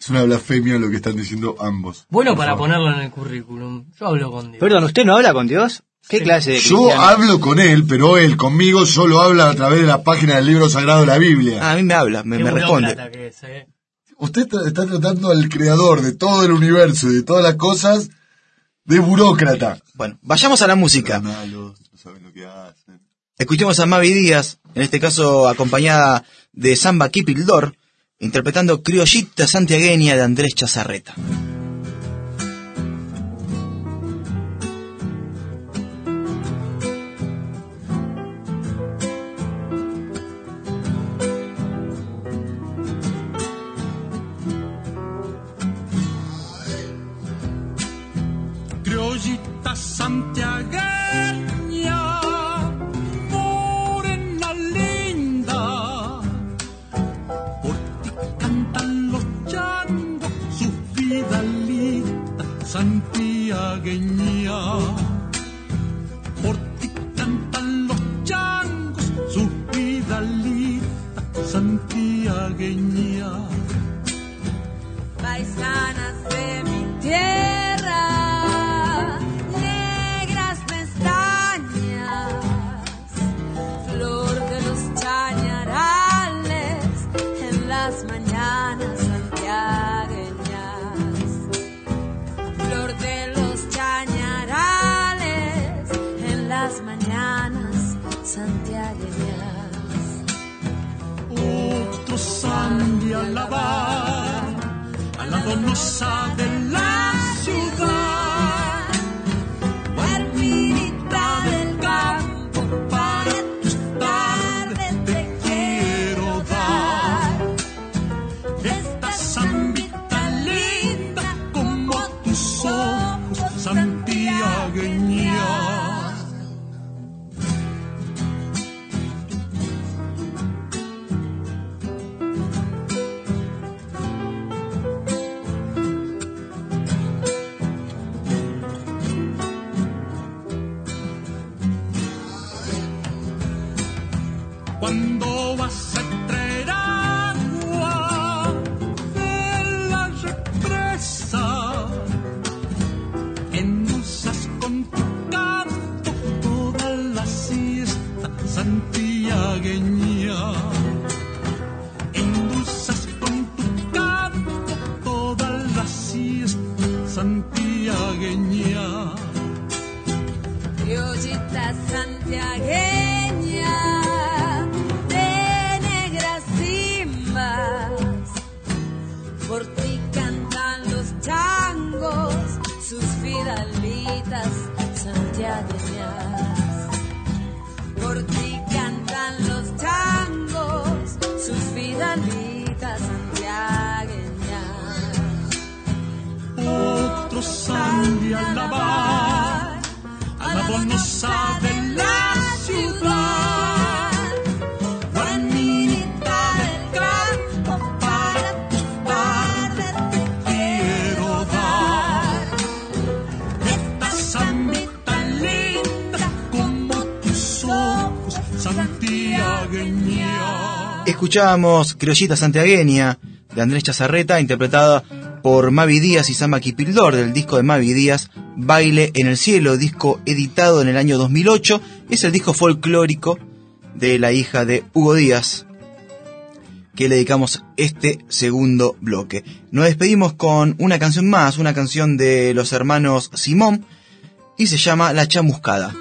Speaker 4: Es una blasfemia lo que están diciendo ambos.
Speaker 7: Bueno para
Speaker 4: favor.
Speaker 7: ponerlo en el currículum. Yo hablo con Dios.
Speaker 12: Perdón, ¿usted no habla con Dios? ¿Qué
Speaker 7: Sí.
Speaker 12: clase de
Speaker 4: Yo hablo con él, pero él conmigo solo habla a través de la página del libro sagrado de la Biblia.
Speaker 5: Ah, a mí me habla, me,
Speaker 7: Qué
Speaker 5: me responde.
Speaker 7: que es, eh.
Speaker 4: Usted está, está tratando al creador de todo el universo y de todas las cosas de burócrata.
Speaker 5: Bueno, vayamos a la música.
Speaker 4: Malos, no saben lo que hacen.
Speaker 5: Escuchemos a Mavi Díaz, en este caso acompañada de Samba Kipildor, interpretando Criollita Santiagueña de Andrés Chazarreta.
Speaker 11: Ti cantan los changos,
Speaker 5: sus fidalitas santiagueñas. Por ti cantan los changos, sus fidalitas santiagueñas.
Speaker 13: De alabar a la donosa de la
Speaker 10: Escuchábamos Criollita Santiagueña de Andrés Chazarreta, interpretada por Mavi Díaz y Sama Kipildor del disco de Mavi Díaz, Baile en el Cielo, disco editado en el año 2008. Es el disco folclórico de la hija de Hugo Díaz, que le dedicamos este segundo bloque. Nos despedimos con una canción más, una canción de los hermanos Simón, y se llama La Chamuscada.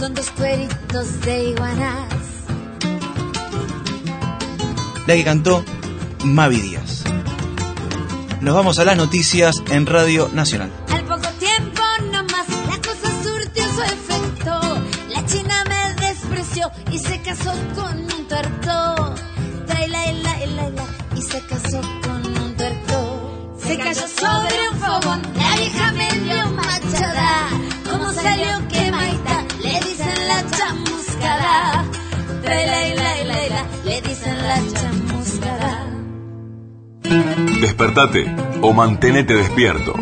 Speaker 5: Con dos cueritos de iguanas. la
Speaker 10: que cantó Mavi Díaz. Nos vamos a las noticias en Radio Nacional.
Speaker 2: Despertate o mantenete despierto.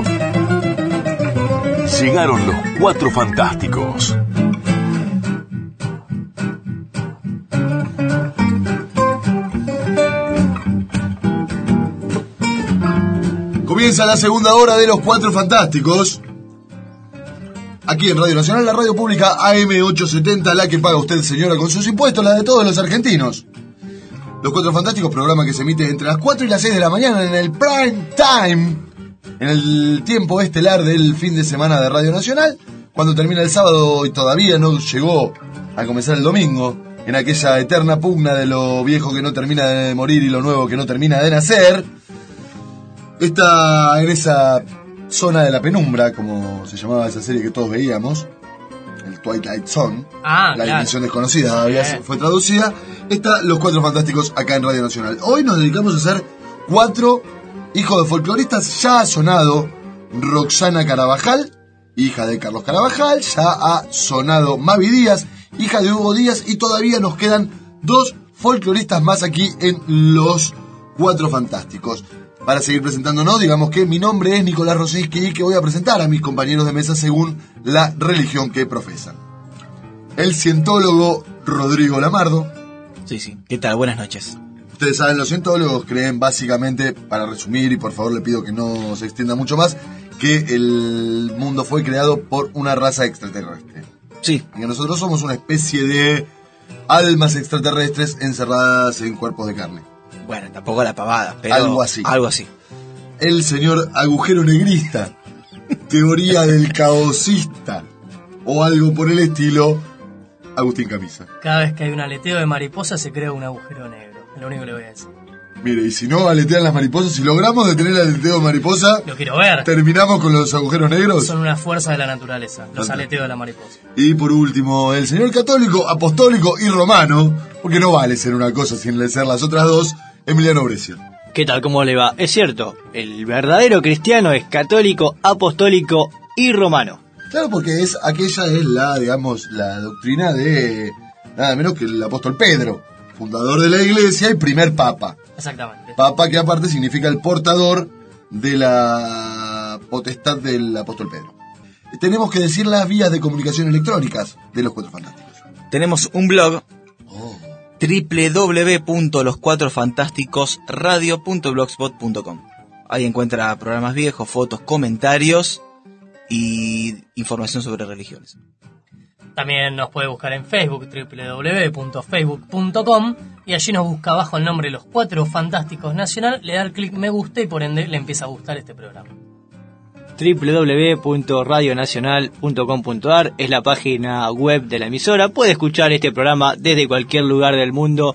Speaker 2: Llegaron los cuatro fantásticos.
Speaker 4: Comienza la segunda hora de los Cuatro Fantásticos. Aquí en Radio Nacional, la radio pública AM870, la que paga usted, señora, con sus impuestos, la de todos los argentinos. Los Cuatro Fantásticos, programa que se emite entre las 4 y las 6 de la mañana en el prime time, en el tiempo estelar del fin de semana de Radio Nacional, cuando termina el sábado y todavía no llegó a comenzar el domingo, en aquella eterna pugna de lo viejo que no termina de morir y lo nuevo que no termina de nacer. Está en esa Zona de la Penumbra, como se llamaba esa serie que todos veíamos, el Twilight Zone,
Speaker 7: Ah,
Speaker 4: la
Speaker 7: claro.
Speaker 4: dimensión desconocida
Speaker 7: Bien.
Speaker 4: fue traducida, está Los Cuatro Fantásticos acá en Radio Nacional. Hoy nos dedicamos a hacer cuatro hijos de folcloristas, ya ha sonado Roxana Carabajal, hija de Carlos Carabajal, ya ha sonado Mavi Díaz, hija de Hugo Díaz, y todavía nos quedan dos folcloristas más aquí en Los Cuatro Fantásticos. Para seguir presentándonos, digamos que mi nombre es Nicolás Rosinsky y que voy a presentar a mis compañeros de mesa según la religión que profesan. El cientólogo Rodrigo Lamardo.
Speaker 5: Sí, sí. ¿Qué tal? Buenas noches.
Speaker 4: Ustedes saben, los cientólogos creen básicamente, para resumir, y por favor le pido que no se extienda mucho más, que el mundo fue creado por una raza extraterrestre.
Speaker 5: Sí.
Speaker 4: Y que nosotros somos una especie de almas extraterrestres encerradas en cuerpos de carne.
Speaker 5: Bueno, tampoco la pavada, pero...
Speaker 4: Algo así.
Speaker 5: Algo así.
Speaker 4: El señor agujero negrista, teoría del caosista, o algo por el estilo, Agustín Camisa.
Speaker 7: Cada vez que hay un aleteo de mariposa se crea un agujero negro. Es lo único que le voy a decir.
Speaker 4: Mire, y si no aletean las mariposas, si logramos detener el aleteo de mariposa,
Speaker 7: Lo quiero ver.
Speaker 4: terminamos con los agujeros negros.
Speaker 7: Son una fuerza de la naturaleza, los
Speaker 4: Fantástico.
Speaker 7: aleteos de la mariposa.
Speaker 4: Y por último, el señor católico, apostólico y romano, porque no vale ser una cosa sin ser las otras dos, Emiliano Brescia.
Speaker 12: ¿Qué tal? ¿Cómo le va? Es cierto, el verdadero cristiano es católico, apostólico y romano.
Speaker 4: Claro, porque es aquella es la, digamos, la doctrina de nada menos que el apóstol Pedro, fundador de la iglesia y primer papa.
Speaker 7: Exactamente.
Speaker 4: Papa que aparte significa el portador de la potestad del apóstol Pedro. Tenemos que decir las vías de comunicación electrónicas de los Cuatro Fantásticos.
Speaker 5: Tenemos un blog. www.loscuatrofantásticosradio.blogspot.com Ahí encuentra programas viejos, fotos, comentarios y información sobre religiones.
Speaker 7: También nos puede buscar en Facebook, www.facebook.com, y allí nos busca bajo el nombre Los Cuatro Fantásticos Nacional, le da clic me gusta y por ende le empieza a gustar este programa.
Speaker 12: www.radionacional.com.ar es la página web de la emisora. Puede escuchar este programa desde cualquier lugar del mundo.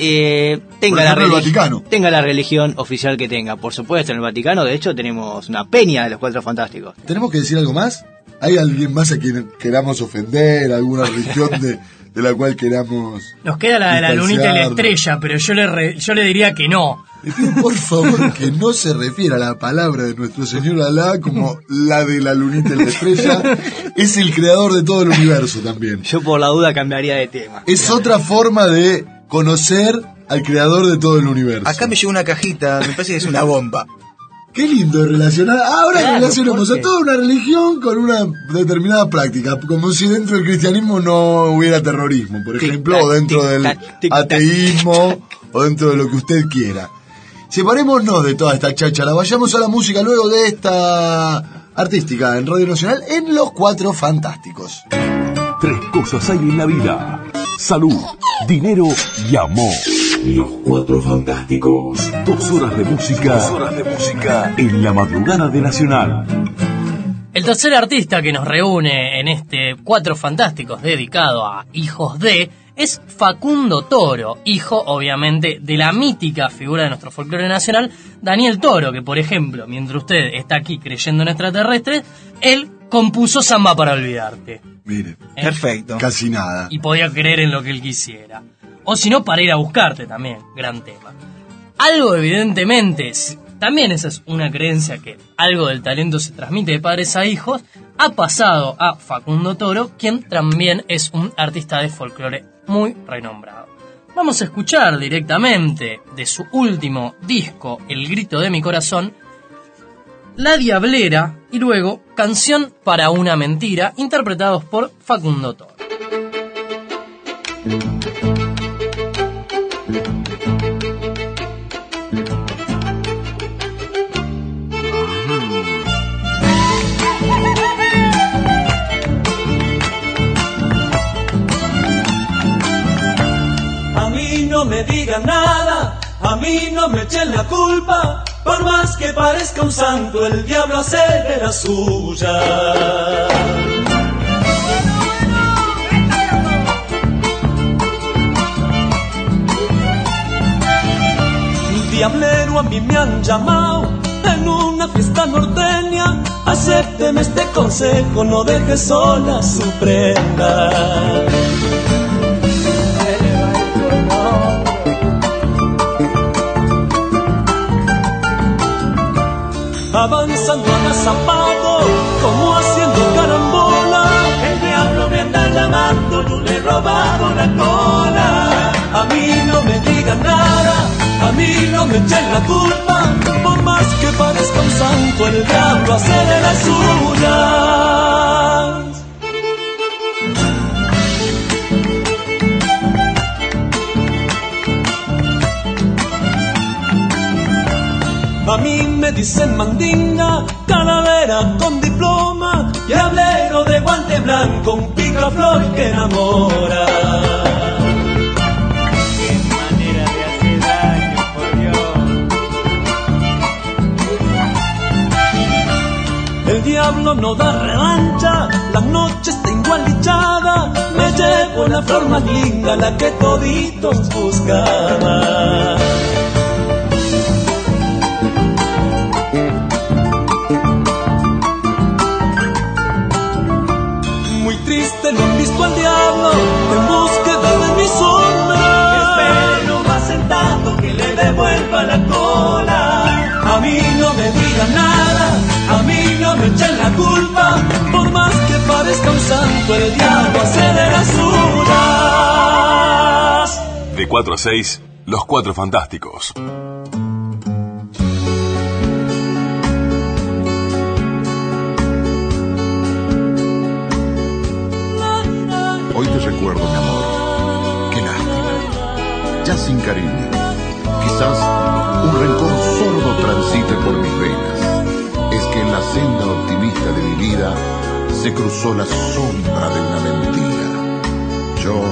Speaker 12: Eh, tenga, la
Speaker 4: ejemplo, el
Speaker 12: religi-
Speaker 4: Vaticano.
Speaker 12: tenga la religión oficial que tenga. Por supuesto, en el Vaticano, de hecho, tenemos una peña de los cuatro fantásticos.
Speaker 4: ¿Tenemos que decir algo más? ¿Hay alguien más a quien queramos ofender? ¿Alguna religión de, de la cual queramos...
Speaker 7: Nos queda la de la lunita y la estrella, pero yo le, re- yo le diría que no.
Speaker 4: Le pido por favor que no se refiera a la palabra de nuestro Señor Alá como la de la lunita y la estrella. Es el creador de todo el universo también.
Speaker 12: Yo por la duda cambiaría de tema.
Speaker 4: Es otra forma de conocer al creador de todo el universo.
Speaker 5: Acá me llegó una cajita, me parece que es una bomba.
Speaker 4: Qué lindo relacionar. Ahora
Speaker 7: Claro,
Speaker 4: relacionamos
Speaker 7: ¿por
Speaker 4: a toda una religión con una determinada práctica, como si dentro del cristianismo no hubiera terrorismo, por
Speaker 12: Tic,
Speaker 4: ejemplo,
Speaker 12: tac,
Speaker 4: o dentro
Speaker 12: tic,
Speaker 4: del
Speaker 12: tac, tic, tac.
Speaker 4: ateísmo, o dentro de lo que usted quiera. Separémonos de toda esta cháchara, vayamos a la música luego de esta artística en Radio Nacional en Los Cuatro Fantásticos.
Speaker 2: Tres cosas hay en la vida. Salud, dinero y amor. Los cuatro fantásticos. Dos horas de música. Dos horas de música. En la madrugada de Nacional.
Speaker 7: El tercer artista que nos reúne en este Cuatro Fantásticos dedicado a Hijos de es Facundo Toro, hijo obviamente de la mítica figura de nuestro folclore nacional, Daniel Toro, que por ejemplo, mientras usted está aquí creyendo en extraterrestres, él compuso Samba para olvidarte.
Speaker 4: Mire,
Speaker 7: ¿eh?
Speaker 5: Perfecto.
Speaker 4: casi nada.
Speaker 7: y podía creer en lo que él quisiera. O si no, para ir a buscarte también, gran tema. Algo evidentemente, también esa es una creencia que algo del talento se transmite de padres a hijos, ha pasado a Facundo Toro, quien también es un artista de folclore muy renombrado. Vamos a escuchar directamente de su último disco, El grito de mi corazón, La Diablera y luego Canción para una mentira, interpretados por Facundo Toro.
Speaker 14: No me digan nada, a mí no me echen la culpa, por más que parezca un santo, el diablo hace de la suya. Diablero a mí me han llamado en una fiesta norteña Acépteme este consejo, no deje sola su prenda. Como haciendo carambola, el diablo me anda llamando, yo le he robado la cola. A mí no me digan nada, a mí no me echen la culpa, por más que parezca un santo, el diablo hace de las suyas. A mí me dicen mandinga, calavera con diploma, y hablero de guante blanco, un picaflor que enamora.
Speaker 12: manera de hacer daño, por Dios.
Speaker 14: El diablo no da revancha, la noche está igualichada, me llevo la flor más linda, la que toditos buscaban. Al diablo en búsqueda de mi sombra. Espero va sentado que le devuelva la cola. A mí no me digan nada, a mí no me echen la culpa. Por más que parezca un santo, el diablo hace de las suyas.
Speaker 2: De 4 a 6, Los Cuatro Fantásticos.
Speaker 15: Hoy te recuerdo, mi amor. Qué lástima. Ya sin cariño. Quizás un rencor sordo transite por mis venas. Es que en la senda optimista de mi vida se cruzó la sombra de una mentira. Yo,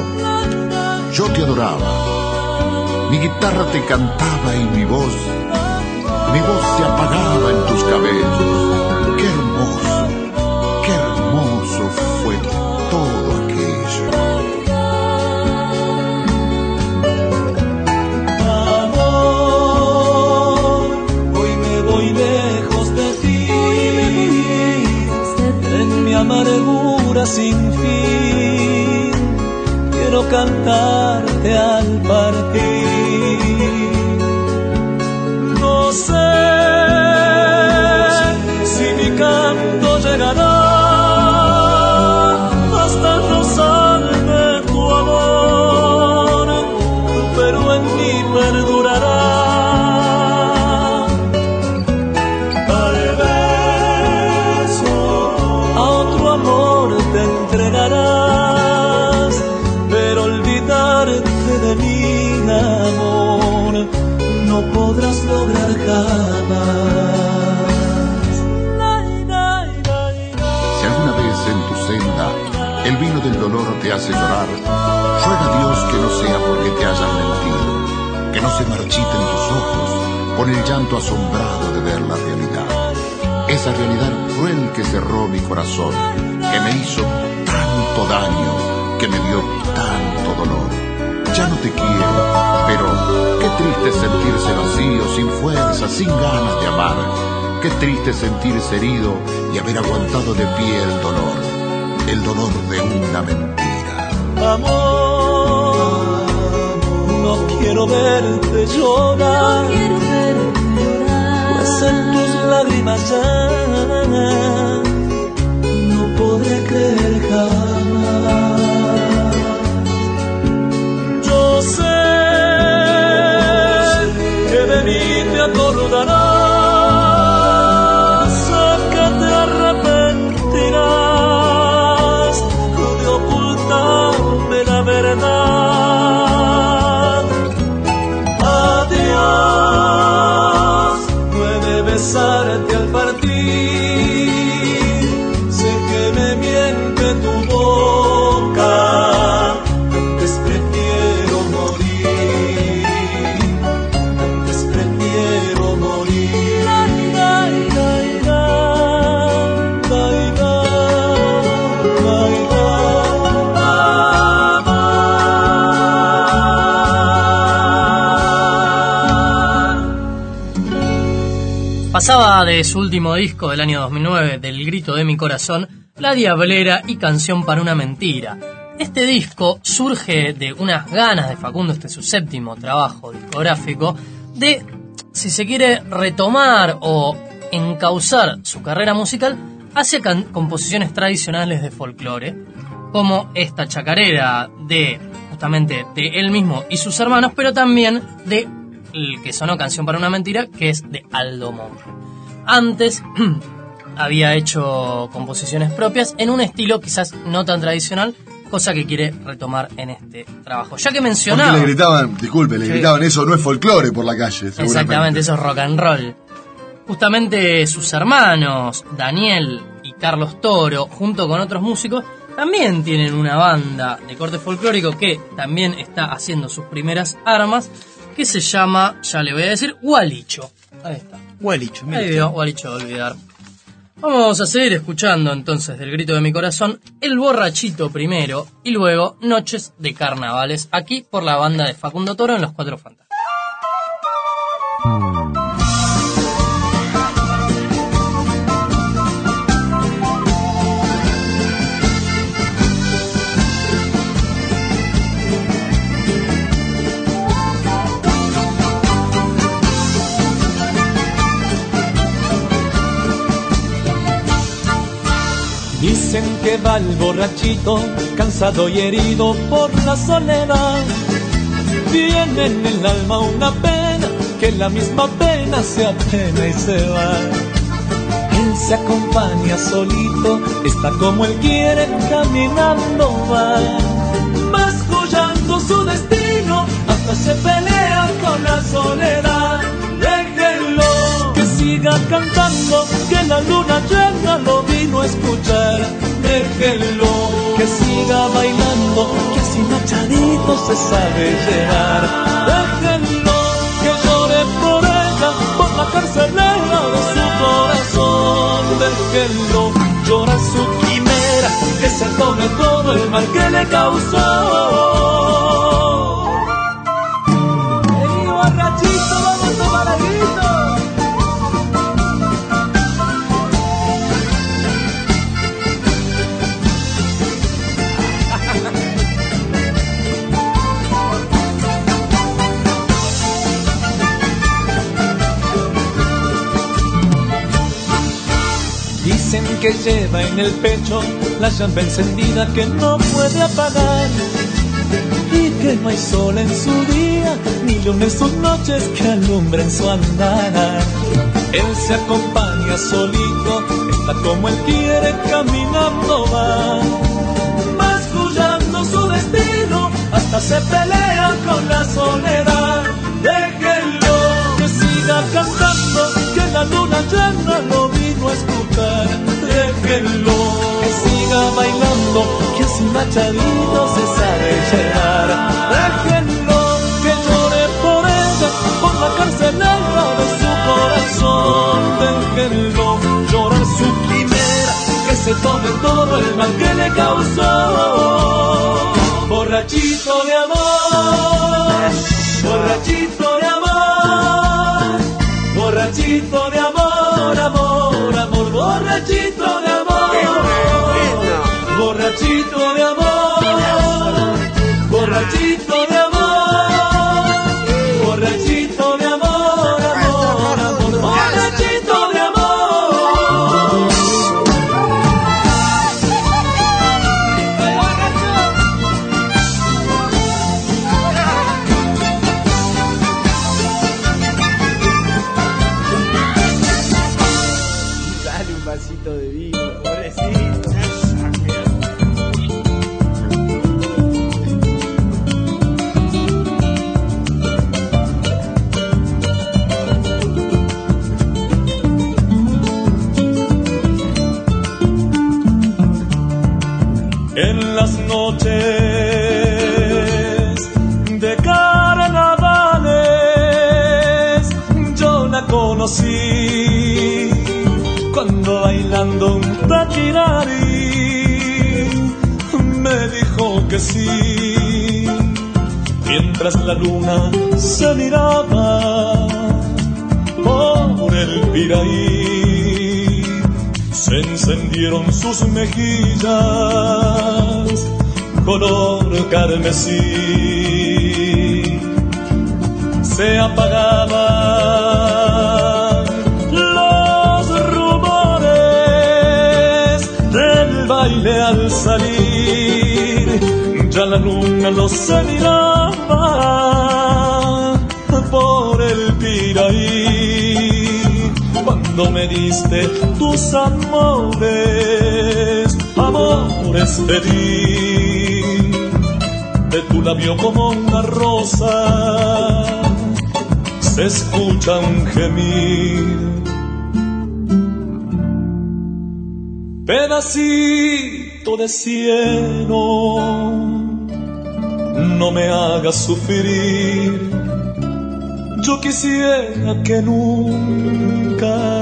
Speaker 15: yo te adoraba. Mi guitarra te cantaba y mi voz, mi voz se apagaba en tus cabellos.
Speaker 14: Sin fin, quiero cantarte al partir.
Speaker 15: Triste sentirse herido y haber aguantado de pie el dolor, el dolor de una mentira.
Speaker 14: Amor, no quiero verte llorar, pues en tus lágrimas ya
Speaker 7: Pasaba de su último disco del año 2009, Del grito de mi corazón, La Diablera y Canción para una mentira. Este disco surge de unas ganas de Facundo, este es su séptimo trabajo discográfico, de, si se quiere, retomar o encauzar su carrera musical hacia composiciones tradicionales de folclore, como esta chacarera de justamente de él mismo y sus hermanos, pero también de el que sonó Canción para una mentira, que es de Aldo Monge. Antes había hecho composiciones propias en un estilo quizás no tan tradicional, cosa que quiere retomar en este trabajo. Ya que
Speaker 4: Porque
Speaker 7: mencionaba...
Speaker 4: le gritaban, disculpe, le
Speaker 7: Sí.
Speaker 4: gritaban eso, no es folclore por la calle.
Speaker 7: Exactamente, eso es rock and roll. Justamente sus hermanos, Daniel y Carlos Toro, junto con otros músicos, también tienen una banda de corte folclórico que también está haciendo sus primeras armas, que se llama, ya le voy a decir, Gualicho. Ahí está.
Speaker 5: Gualicho, mira.
Speaker 7: Ahí veo, Gualicho de olvidar. Vamos a seguir escuchando entonces del grito de mi corazón, El borrachito primero y luego Noches de Carnavales, aquí por la banda de Facundo Toro en Los Cuatro Fantásticos.
Speaker 14: Dicen que va el borrachito, cansado y herido por la soledad. Tiene en el alma una pena, que la misma pena se apena y se va. Él se acompaña solito, está como él quiere, caminando va. Mascullando su destino, hasta se pelea con la soledad. Déjenlo que siga cantando, que la luna llena lo vino a escuchar. Déjenlo que siga bailando, que así machadito se sabe llegar. Déjenlo que llore por ella, por la carcelera de su corazón. Déjenlo llorar su quimera, que se tome todo el mal que le causó. Que lleva en el pecho la llama encendida que no puede apagar. Y que no hay sol en su día, ni luna en sus noches que alumbren su andar. Él se acompaña solito, está como él quiere, caminando va. Mascullando su destino, hasta se pelea con la soledad. Que siga bailando, que así machadito se sabe llegar. Déjenlo que llore por ella, por la carcelera de su corazón. Déjenlo llorar su quimera, que se tome todo el mal que le causó. Borrachito de amor, borrachito de amor, borrachito de amor, amor, amor, borrachito de amor, borrachito de amor, borrachito luna se miraba por el Piraí se encendieron sus mejillas color carmesí. Se apagaban los rumores del baile al salir. Ya la luna los miraba Me diste tus amores, amores te di de tu labio como una rosa se escucha un gemir. Pedacito de cielo, no me hagas sufrir. Yo quisiera que nunca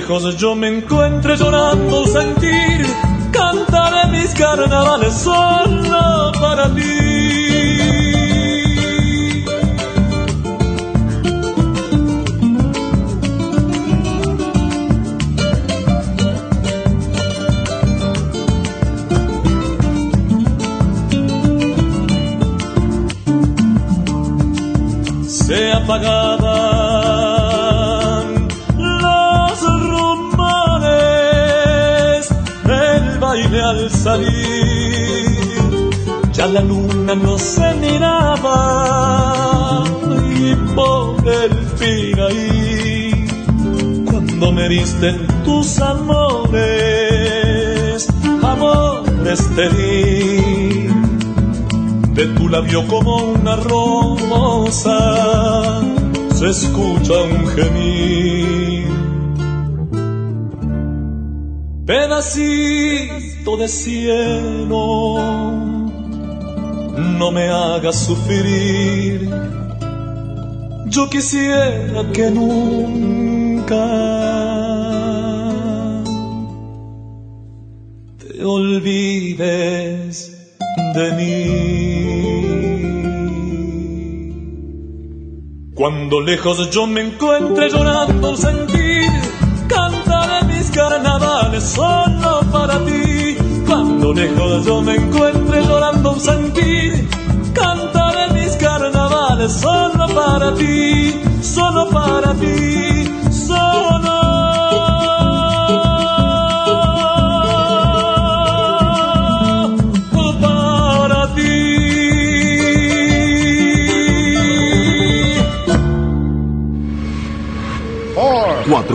Speaker 14: lejos yo me encuentre llorando sentir, cantaré mis carnavales solo la luna no se miraba y por el Piraí, cuando me diste tus amores, amores te di de tu labio como una rosa se escucha un gemir. Pedacito de cielo, no me hagas sufrir. Yo quisiera que nunca te olvides de mí. Cuando lejos yo me encuentre llorando un sentir, cantaré mis carnavales solo para ti. Cuando yo me encuentre llorando un sentir, cantaré mis carnavales solo para ti, solo para ti,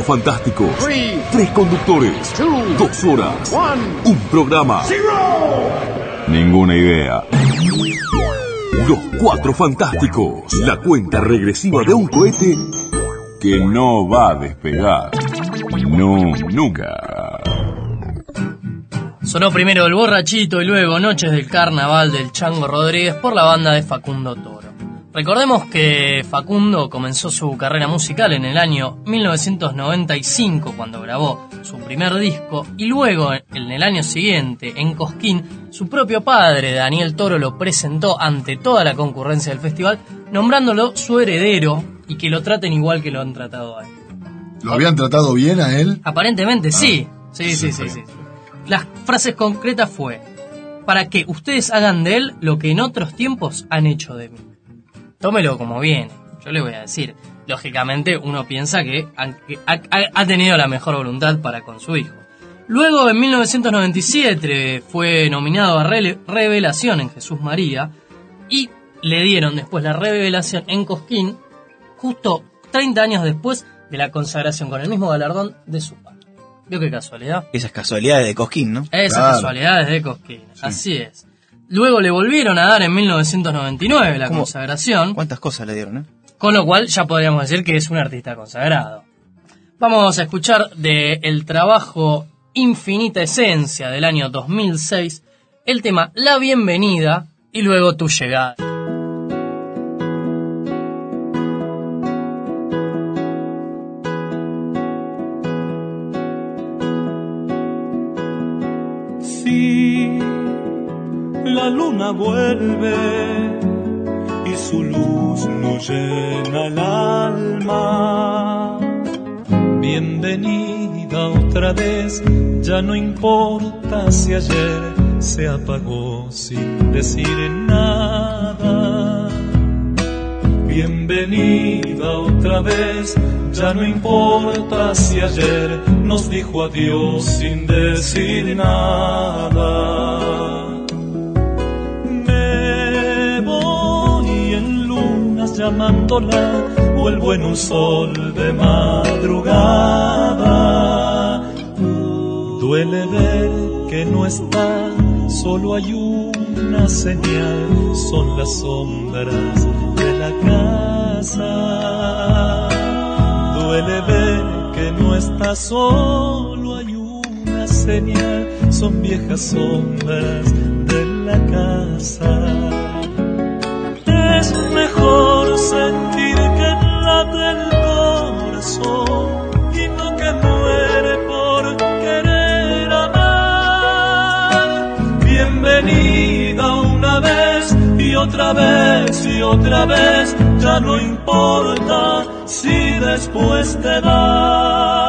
Speaker 2: Fantásticos. Tres conductores. Dos horas. Un programa. Ninguna idea. Los Cuatro Fantásticos. La cuenta regresiva de un cohete que no va a despegar. No, nunca.
Speaker 7: Sonó primero El Borrachito y luego Noches del Carnaval del Chango Rodríguez por la banda de Facundo Toro. Recordemos que Facundo comenzó su carrera musical en el año 1995 cuando grabó su primer disco y luego en el año siguiente en Cosquín su propio padre Daniel Toro lo presentó ante toda la concurrencia del festival nombrándolo su heredero y que lo traten igual que lo han tratado a él.
Speaker 4: ¿Lo habían tratado bien a él?
Speaker 7: Aparentemente sí. Sí, sí, sí, sí. Las frases concretas fue para que ustedes hagan de él lo que en otros tiempos han hecho de mí. Tómelo como viene. Yo le voy a decir. Lógicamente uno piensa que ha, tenido la mejor voluntad para con su hijo. Luego en 1997 fue nominado a Revelación en Jesús María y le dieron después la revelación en Cosquín justo 30 años después de la consagración con el mismo galardón de su padre. Vio qué casualidad.
Speaker 5: Esas casualidades de Cosquín, ¿no?
Speaker 7: Esas
Speaker 5: Claro.
Speaker 7: casualidades de Cosquín, así es. Luego le volvieron a dar en 1999 la
Speaker 5: ¿Cómo?
Speaker 7: consagración,
Speaker 5: ¿Cuántas cosas le dieron, eh?
Speaker 7: con lo cual ya podríamos decir que es un artista consagrado. Vamos a escuchar de el trabajo Infinita Esencia del año 2006 el tema La Bienvenida y luego Tu Llegada.
Speaker 14: Luna vuelve y su luz nos llena el alma. Bienvenida otra vez, ya no importa si ayer se apagó sin decir nada. Bienvenida otra vez, ya no importa si ayer nos dijo adiós sin decir nada. Llamándola, vuelvo en un sol de madrugada. Duele ver que no está, solo hay una señal, son las sombras de la casa. Duele ver que no está solo, hay una señal, son viejas sombras de la casa. Sentir que late el corazón y no que muere por querer amar. Bienvenida una vez y otra vez y otra vez, ya no importa si después te vas.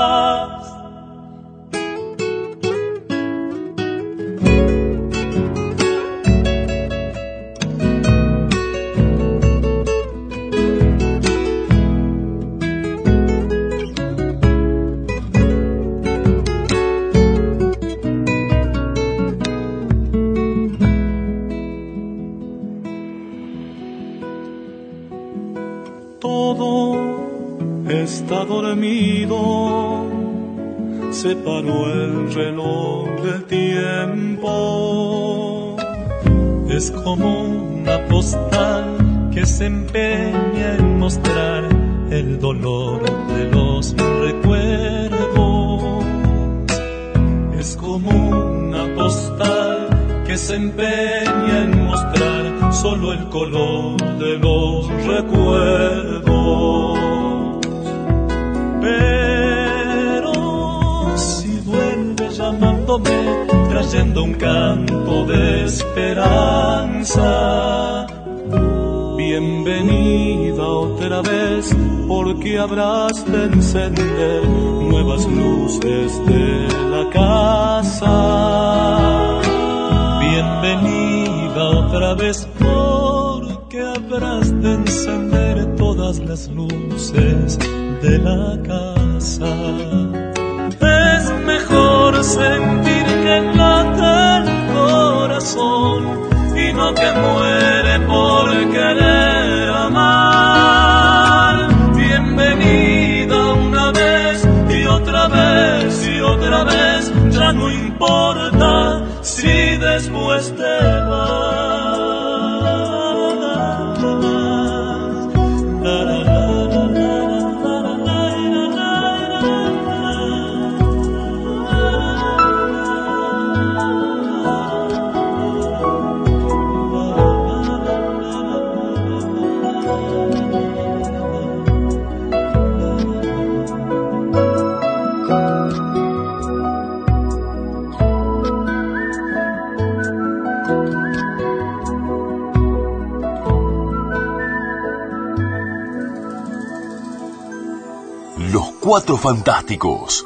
Speaker 14: Se paró el reloj del tiempo. Es como una postal que se empeña en mostrar el dolor de los recuerdos. Es como una postal que se empeña en mostrar solo el color de los recuerdos. Trayendo un canto de esperanza, bienvenida otra vez, porque habrás de encender nuevas luces de la casa. Bienvenida otra vez porque habrás de encender todas las luces de la casa. Sentir que late el corazón y no que muere por querer
Speaker 2: Cuatro Fantásticos.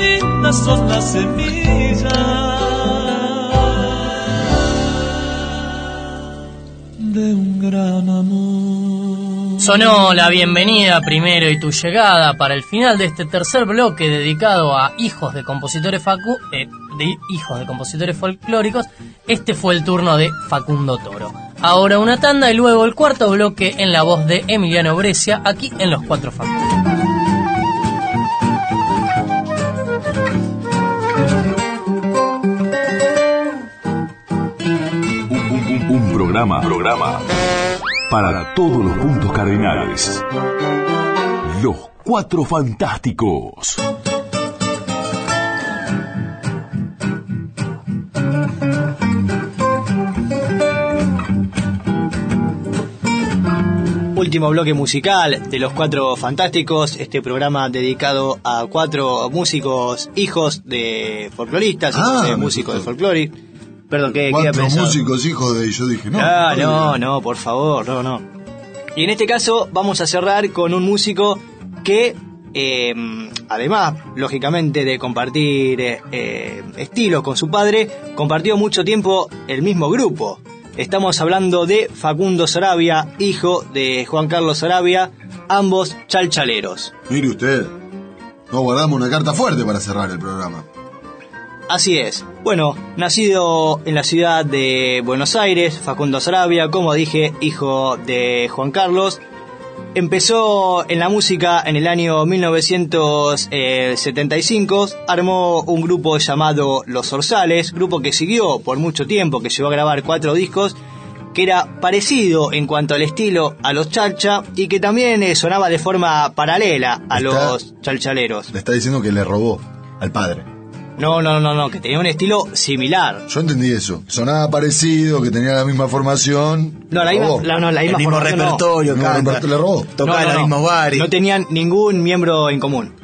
Speaker 14: Flor más linda, sos la semilla de un gran amor.
Speaker 7: Sonó la bienvenida primero y tu llegada para el final de este tercer bloque dedicado a hijos de compositores facu eh, de hijos de compositores folclóricos. Este fue el turno de Facundo Toro. Ahora una tanda y luego el cuarto bloque en la voz de Emiliano Brescia aquí en Los Cuatro Fantásticos.
Speaker 2: Programa, programa para todos los puntos cardinales. Los Cuatro Fantásticos.
Speaker 12: Último bloque musical de los Cuatro Fantásticos, este programa dedicado a cuatro músicos hijos de folcloristas, hijos
Speaker 4: Ah,
Speaker 12: de músicos de folclore. Perdón, ¿qué,
Speaker 4: Cuatro músicos hijos de... Yo dije, no.
Speaker 12: Ah,
Speaker 4: ¿cuál
Speaker 12: no, no, por favor, no, no. Y en este caso vamos a cerrar con un músico que, eh, además, lógicamente, de compartir eh, eh, estilos con su padre, compartió mucho tiempo el mismo grupo. Estamos hablando de Facundo Sarabia, hijo de Juan Carlos Sarabia, ambos chalchaleros.
Speaker 4: Mire usted, no guardamos una carta fuerte para cerrar el programa.
Speaker 12: Así es. Bueno, nacido en la ciudad de Buenos Aires, Facundo Sarabia, como dije, hijo de Juan Carlos, empezó en la música en el año 1975, armó un grupo llamado Los Orzales, grupo que siguió por mucho tiempo, que llegó a grabar cuatro discos, que era parecido en cuanto al estilo a los chalcha y que también eh, sonaba de forma paralela a
Speaker 4: Está-
Speaker 12: los chalchaleros.
Speaker 4: Le está diciendo que le robó al padre.
Speaker 12: No, no, no, no, que tenía un estilo similar.
Speaker 4: Yo entendí eso. Sonaba parecido, que tenía la misma formación.
Speaker 12: No, la misma, la, no, la
Speaker 5: El
Speaker 12: misma
Speaker 5: mismo
Speaker 12: formación no.
Speaker 5: repertorio,
Speaker 4: No,
Speaker 5: canta.
Speaker 4: Roberto le robó.
Speaker 5: Tocaba
Speaker 12: No, no,
Speaker 5: los
Speaker 12: no.
Speaker 5: mismos bares.
Speaker 12: No tenían ningún miembro en común.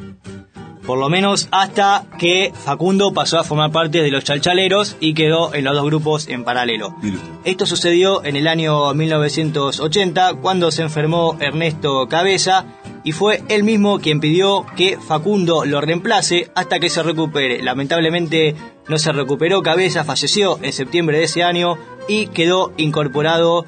Speaker 12: Por lo menos hasta que Facundo pasó a formar parte de los chalchaleros y quedó en los dos grupos en paralelo. Esto sucedió en el año 1980 cuando se enfermó Ernesto Cabeza y fue él mismo quien pidió que Facundo lo reemplace hasta que se recupere. Lamentablemente no se recuperó Cabeza, falleció en septiembre de ese año y quedó incorporado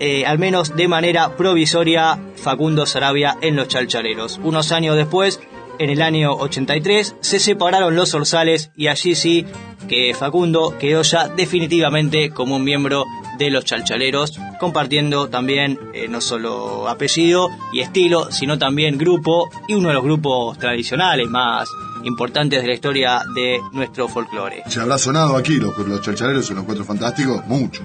Speaker 12: eh, al menos de manera provisoria Facundo Sarabia en los Chalchaleros. Unos años después, en el año 83, se separaron los Orzales y allí sí que Facundo quedó ya definitivamente como un miembro de los Chalchaleros, compartiendo también eh, no solo apellido y estilo, sino también grupo y uno de los grupos tradicionales más importantes de la historia de nuestro folclore.
Speaker 4: Se habrá sonado aquí los, los chalchaleros en los cuatro fantásticos, mucho.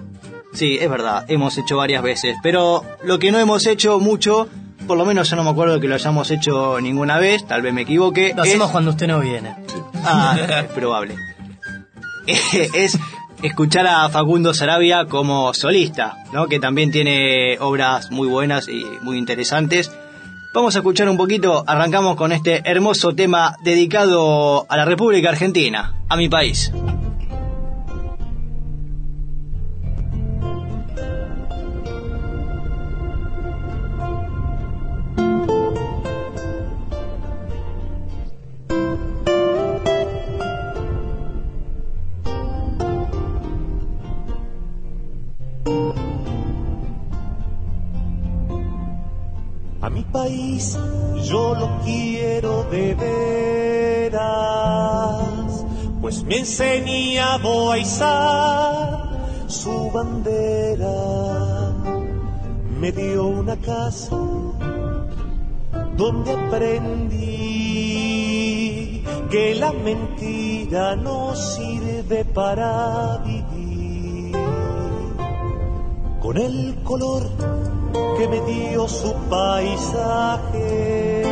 Speaker 12: Sí, es verdad, hemos hecho varias veces, pero lo que no hemos hecho mucho, por lo menos yo no me acuerdo que lo hayamos hecho ninguna vez, tal vez me equivoque.
Speaker 7: Lo
Speaker 12: es-
Speaker 7: hacemos cuando usted no viene.
Speaker 12: Ah, es probable. Es escuchar a Facundo Sarabia como solista, ¿no? que también tiene obras muy buenas y muy interesantes. Vamos a escuchar un poquito, arrancamos con este hermoso tema dedicado a la República Argentina, a mi país.
Speaker 16: Yo lo quiero de veras, pues me he enseñado a izar su bandera. Me dio una casa donde aprendí que la mentira no sirve para vivir. Con el color que me dio su paisaje.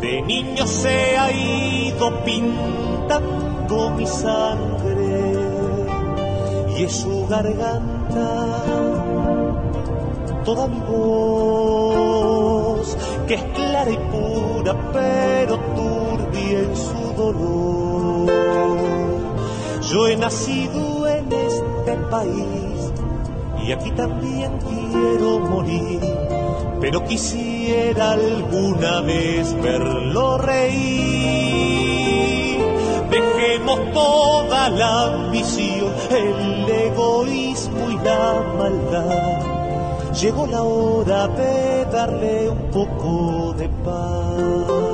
Speaker 16: De niño se ha ido pintando mi sangre y es su garganta toda mi voz que es clara y pura pero turbia en su dolor. Yo he nacido en este país y aquí también quiero morir, pero quisiera alguna vez verlo reír. Dejemos toda la ambición, el egoísmo y la maldad. Llegó la hora de darle un poco de paz.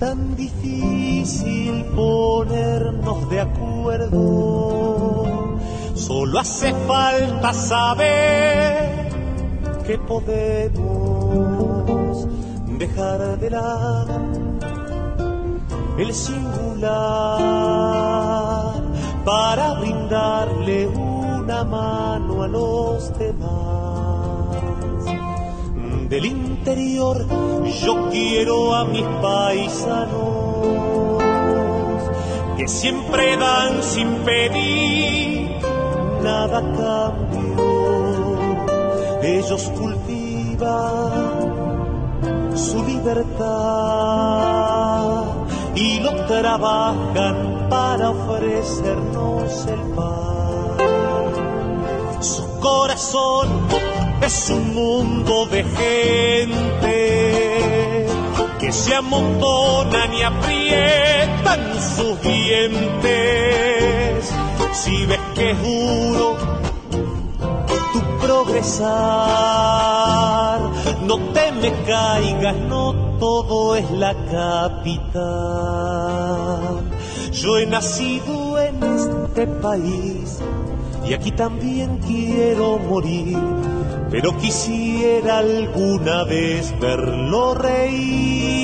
Speaker 16: Tan difícil ponernos de acuerdo, solo hace falta saber que podemos dejar de lado el singular para brindarle una mano a los demás del interior yo quiero a mis paisanos que siempre dan sin pedir nada cambio. Ellos cultivan su libertad y lo trabajan para ofrecernos el pan. Su corazón es un mundo de gente que se amontonan y aprietan sus dientes. Si ves que es duro tu progresar, no te me caigas, no todo es la capital. Yo he nacido en este país y aquí también quiero morir pero quisiera alguna vez verlo reír.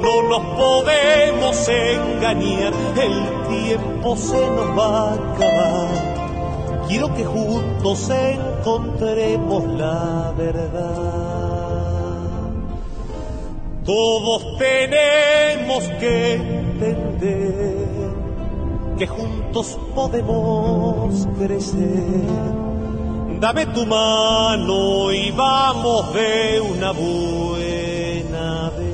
Speaker 16: No nos podemos engañar, el tiempo se nos va a acabar. Quiero que juntos encontremos la verdad. Todos tenemos que entender que juntos podemos crecer dame tu mano y vamos de una buena vez.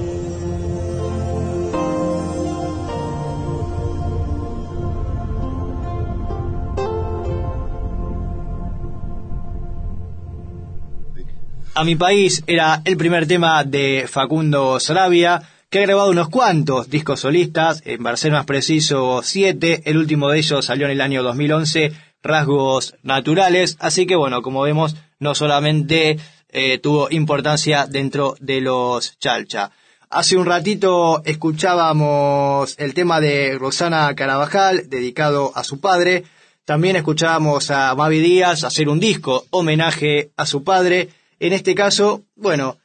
Speaker 12: A mi país era el primer tema de Facundo Sarabia, que ha grabado unos cuantos discos solistas, en ser más preciso, siete, el último de ellos salió en el año 2011, rasgos naturales, así que bueno, como vemos, no solamente eh, tuvo importancia dentro de los Chalcha. Hace un ratito escuchábamos el tema de Rosana Carabajal, dedicado a su padre. También escuchábamos a Mavi Díaz hacer un disco homenaje a su padre. En este caso, bueno,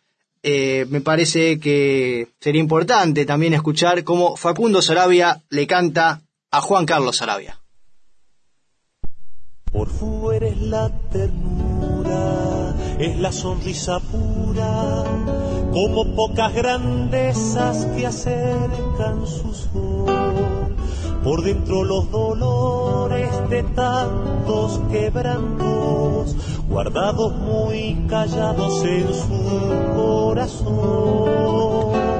Speaker 12: eh, me parece que sería importante también escuchar cómo Facundo Sarabia le canta a Juan Carlos Sarabia.
Speaker 16: Por fuera es la ternura, es la sonrisa pura como pocas grandezas que acercan su sol. Por dentro los dolores de tantos quebrantos, guardados muy callados en su corazón.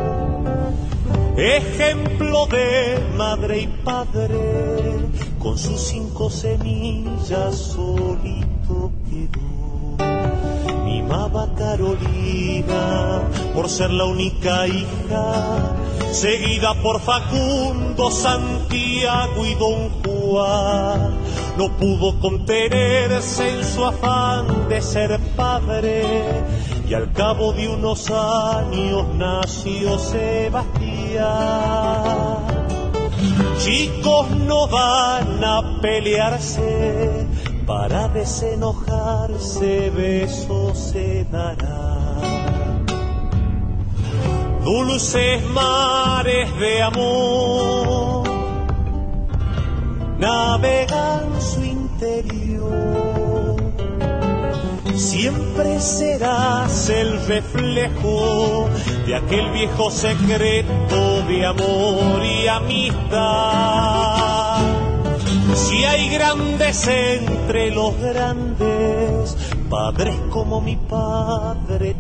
Speaker 16: Ejemplo de madre y padre, con sus cinco semillas solito quedó. Mimaba Carolina por ser la única hija, seguida por Facundo, Santiago y Don Juan. No pudo contenerse en su afán de ser padre y al cabo de unos años nació Sebastián. Chicos no van a pelearse, para desenojarse besos se darán. Dulces mares de amor navegan su interior. Siempre serás el reflejo de aquel viejo secreto de amor y amistad. Si hay grandes entre los grandes, padres como mi padre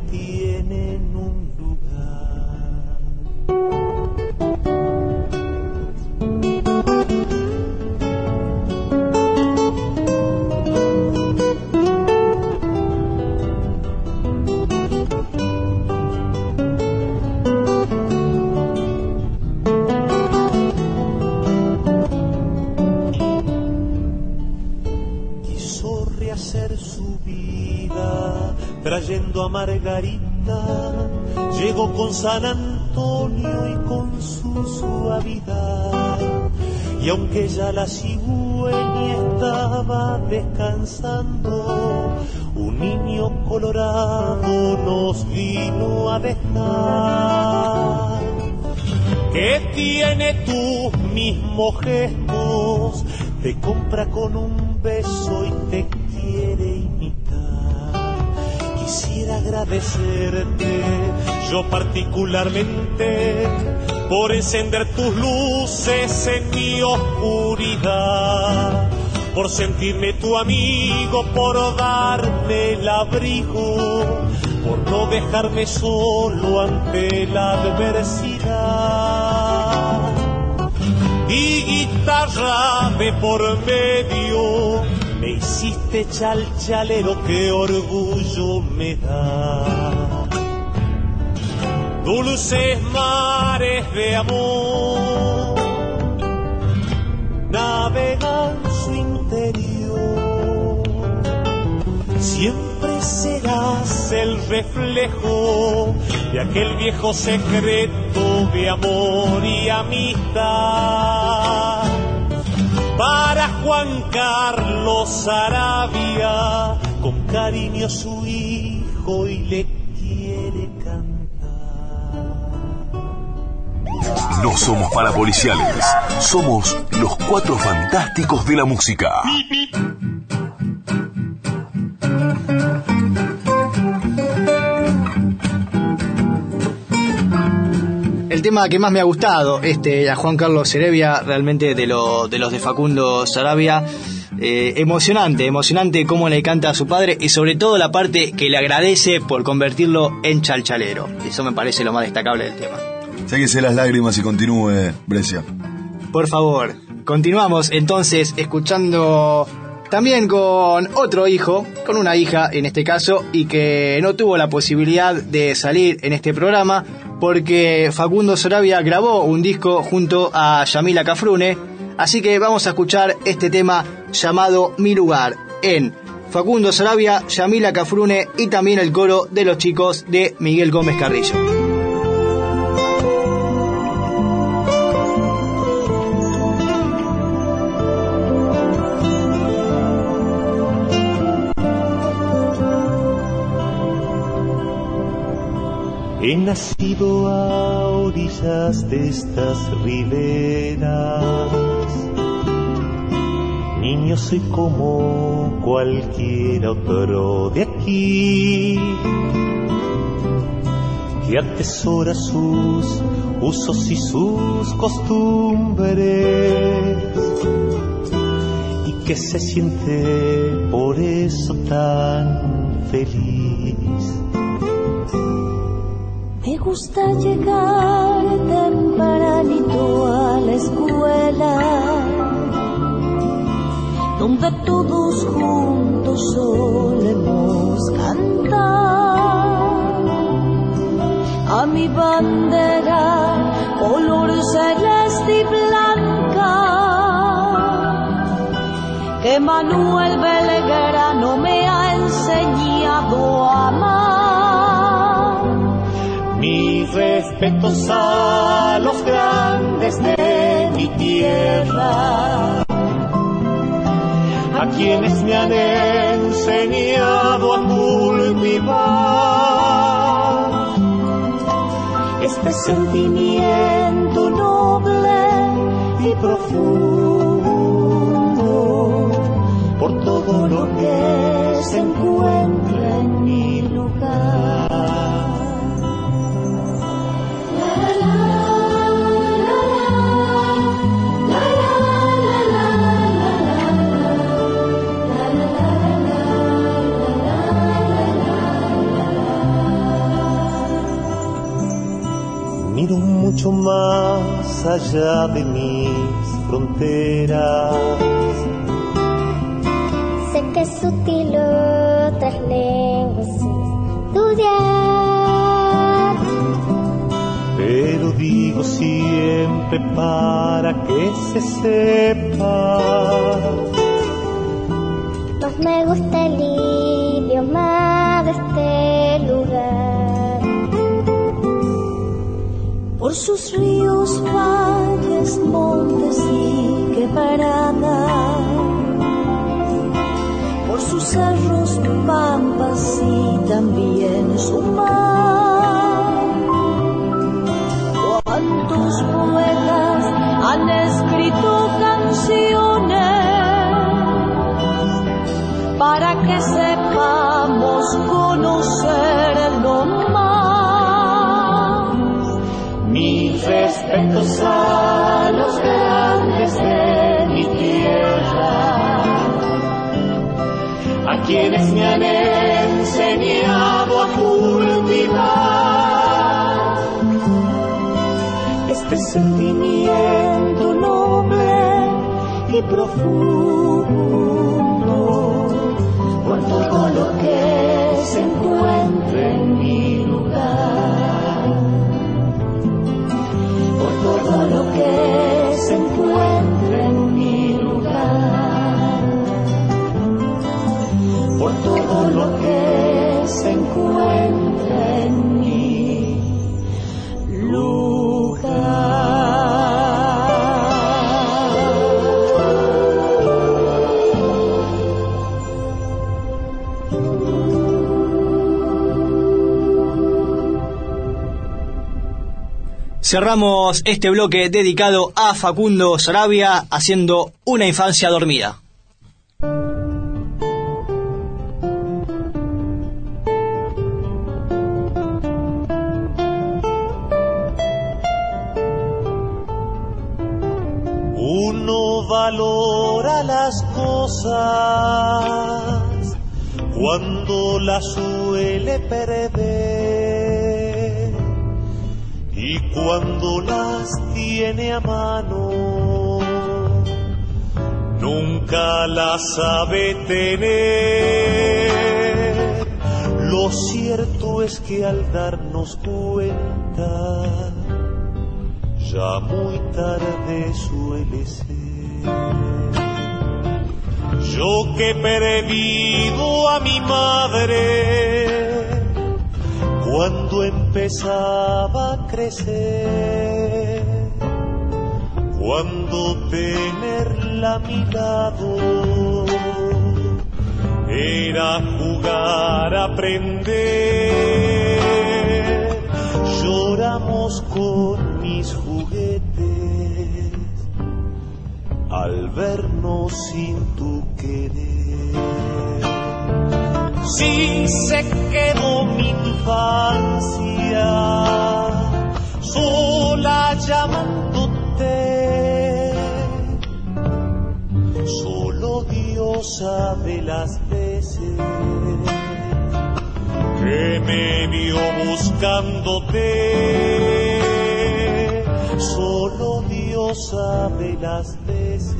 Speaker 16: trayendo a Margarita. Llegó con San Antonio y con su suavidad. Y aunque ya la cigüeña estaba descansando, un niño colorado nos vino a dejar. Que tiene tus mismos gestos, te compra con un beso y te Quisiera agradecerte, yo particularmente, por encender tus luces en mi oscuridad, por sentirme tu amigo, por darme el abrigo, por no dejarme solo ante la adversidad y guitarra de por medio. Me hiciste chalchalero, qué orgullo me da. Dulces mares de amor navegan su interior. Siempre serás el reflejo de aquel viejo secreto de amor y amistad. Para Juan Carlos Arabia, cariño su hijo y le quiere
Speaker 2: No somos parapoliciales, somos los cuatro fantásticos de la música.
Speaker 12: El tema que más me ha gustado, este, a Juan Carlos Cerevia, realmente de, lo- de los de Facundo Sarabia, eh, emocionante, emocionante cómo le canta a su padre y sobre todo la parte que le agradece por convertirlo en chalchalero. Eso me parece lo más destacable del tema.
Speaker 4: Sáquese las lágrimas y continúe, Brescia.
Speaker 12: Por favor, continuamos entonces escuchando también con otro hijo, con una hija en este caso, y que no tuvo la posibilidad de salir en este programa porque Facundo Sarabia grabó un disco junto a Yamila Cafrune, así que vamos a escuchar este tema llamado Mi lugar en Facundo Sarabia, Yamila Cafrune y también el coro de los chicos de Miguel Gómez Carrillo.
Speaker 16: He nacido a orillas de estas riberas. Niño soy como cualquier otro de aquí. que atesora sus usos y sus costumbres y que se siente por eso tan feliz.
Speaker 10: Me gusta llegar tempranito a la escuela, donde todos juntos solemos cantar. A mi bandera, color celeste y blanca, que Manuel Belgrano me ha enseñado a amar.
Speaker 16: Mis respetos a los grandes de mi tierra, a quienes me han enseñado a cultivar este sentimiento noble y profundo. Por todo lo que se encuentra mucho más allá de mis fronteras.
Speaker 17: Sé que es útil otras lenguas estudiar.
Speaker 16: Pero digo siempre para que se sepa.
Speaker 17: Más me gusta el idioma
Speaker 10: por sus ríos, valles, montes y quebradas, por sus cerros, pampas y también su mar. Cuántos poetas han escrito canciones para que sepamos conocerlo
Speaker 16: respetos a los grandes de mi tierra, a quienes me han enseñado a cultivar. Este sentimiento noble y profundo por todo lo que se encuentra en mi todo lo que se encuentra en mi lugar, por todo lo que se encuentra
Speaker 12: Cerramos este bloque dedicado a Facundo Sarabia haciendo una infancia dormida.
Speaker 16: Uno valora las cosas cuando las suele perder y cuando las tiene a mano nunca las sabe tener. Lo cierto es que al darnos cuenta ya muy tarde suele ser. Yo que he perdido a mi madre cuando empezaba a crecer, cuando tenerla a mi lado era jugar, aprender. Lloramos con mis juguetes al vernos sin tu querer. Si se quedó mi infancia sola llamándote, solo Dios sabe las veces que me vio buscándote. Solo Dios sabe las veces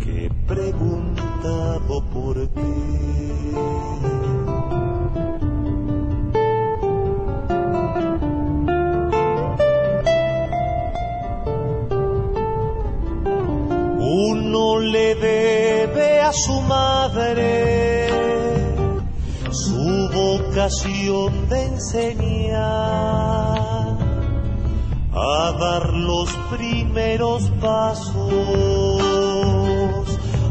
Speaker 16: que he por qué. Uno le debe a su madre su vocación de enseñar a dar los primeros pasos,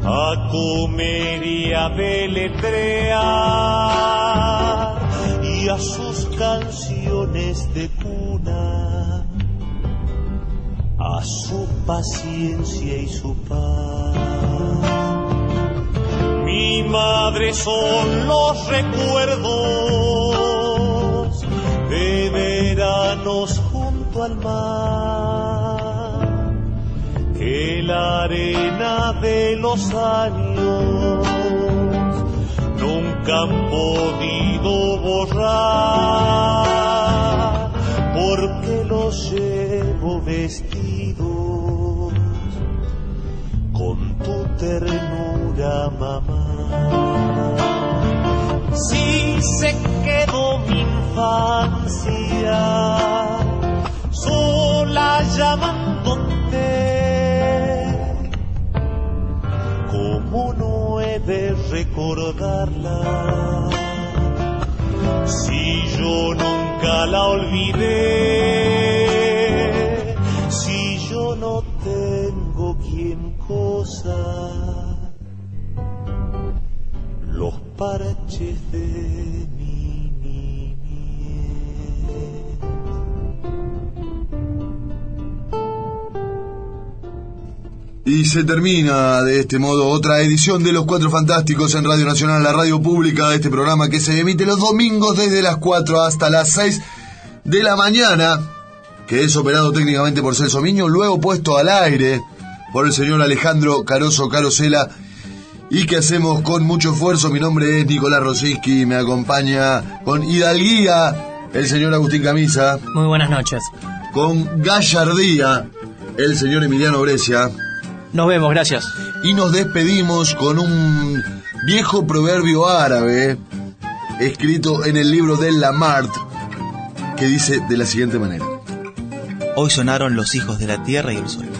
Speaker 16: a comer y a deletrear y a sus canciones de cuna, a su paciencia y su paz. Mi madre son los recuerdos de veranos junto al mar, que la arena de los años nunca han podido borrar, porque los llevo vestidos con tu ternura, mamá. Si se quedó mi infancia sola llamándote, recordarla? Si yo nunca la olvidé, si yo no tengo quien cosa los parches
Speaker 4: se termina de este modo otra edición de Los Cuatro Fantásticos en Radio Nacional, la radio pública de este programa que se emite los domingos desde las 4 hasta las 6 de la mañana, que es operado técnicamente por Celso Miño, luego puesto al aire por el señor Alejandro Caroso Carosela y que hacemos con mucho esfuerzo. Mi nombre es Nicolás Rosiski, me acompaña con hidalguía el señor Agustín Camisa.
Speaker 7: Muy buenas noches.
Speaker 4: Con gallardía el señor Emiliano Brescia.
Speaker 12: Nos vemos, gracias.
Speaker 4: Y nos despedimos con un viejo proverbio árabe escrito en el libro de Lamart que dice de la siguiente manera.
Speaker 5: Hoy sonaron los hijos de la tierra y el suelo.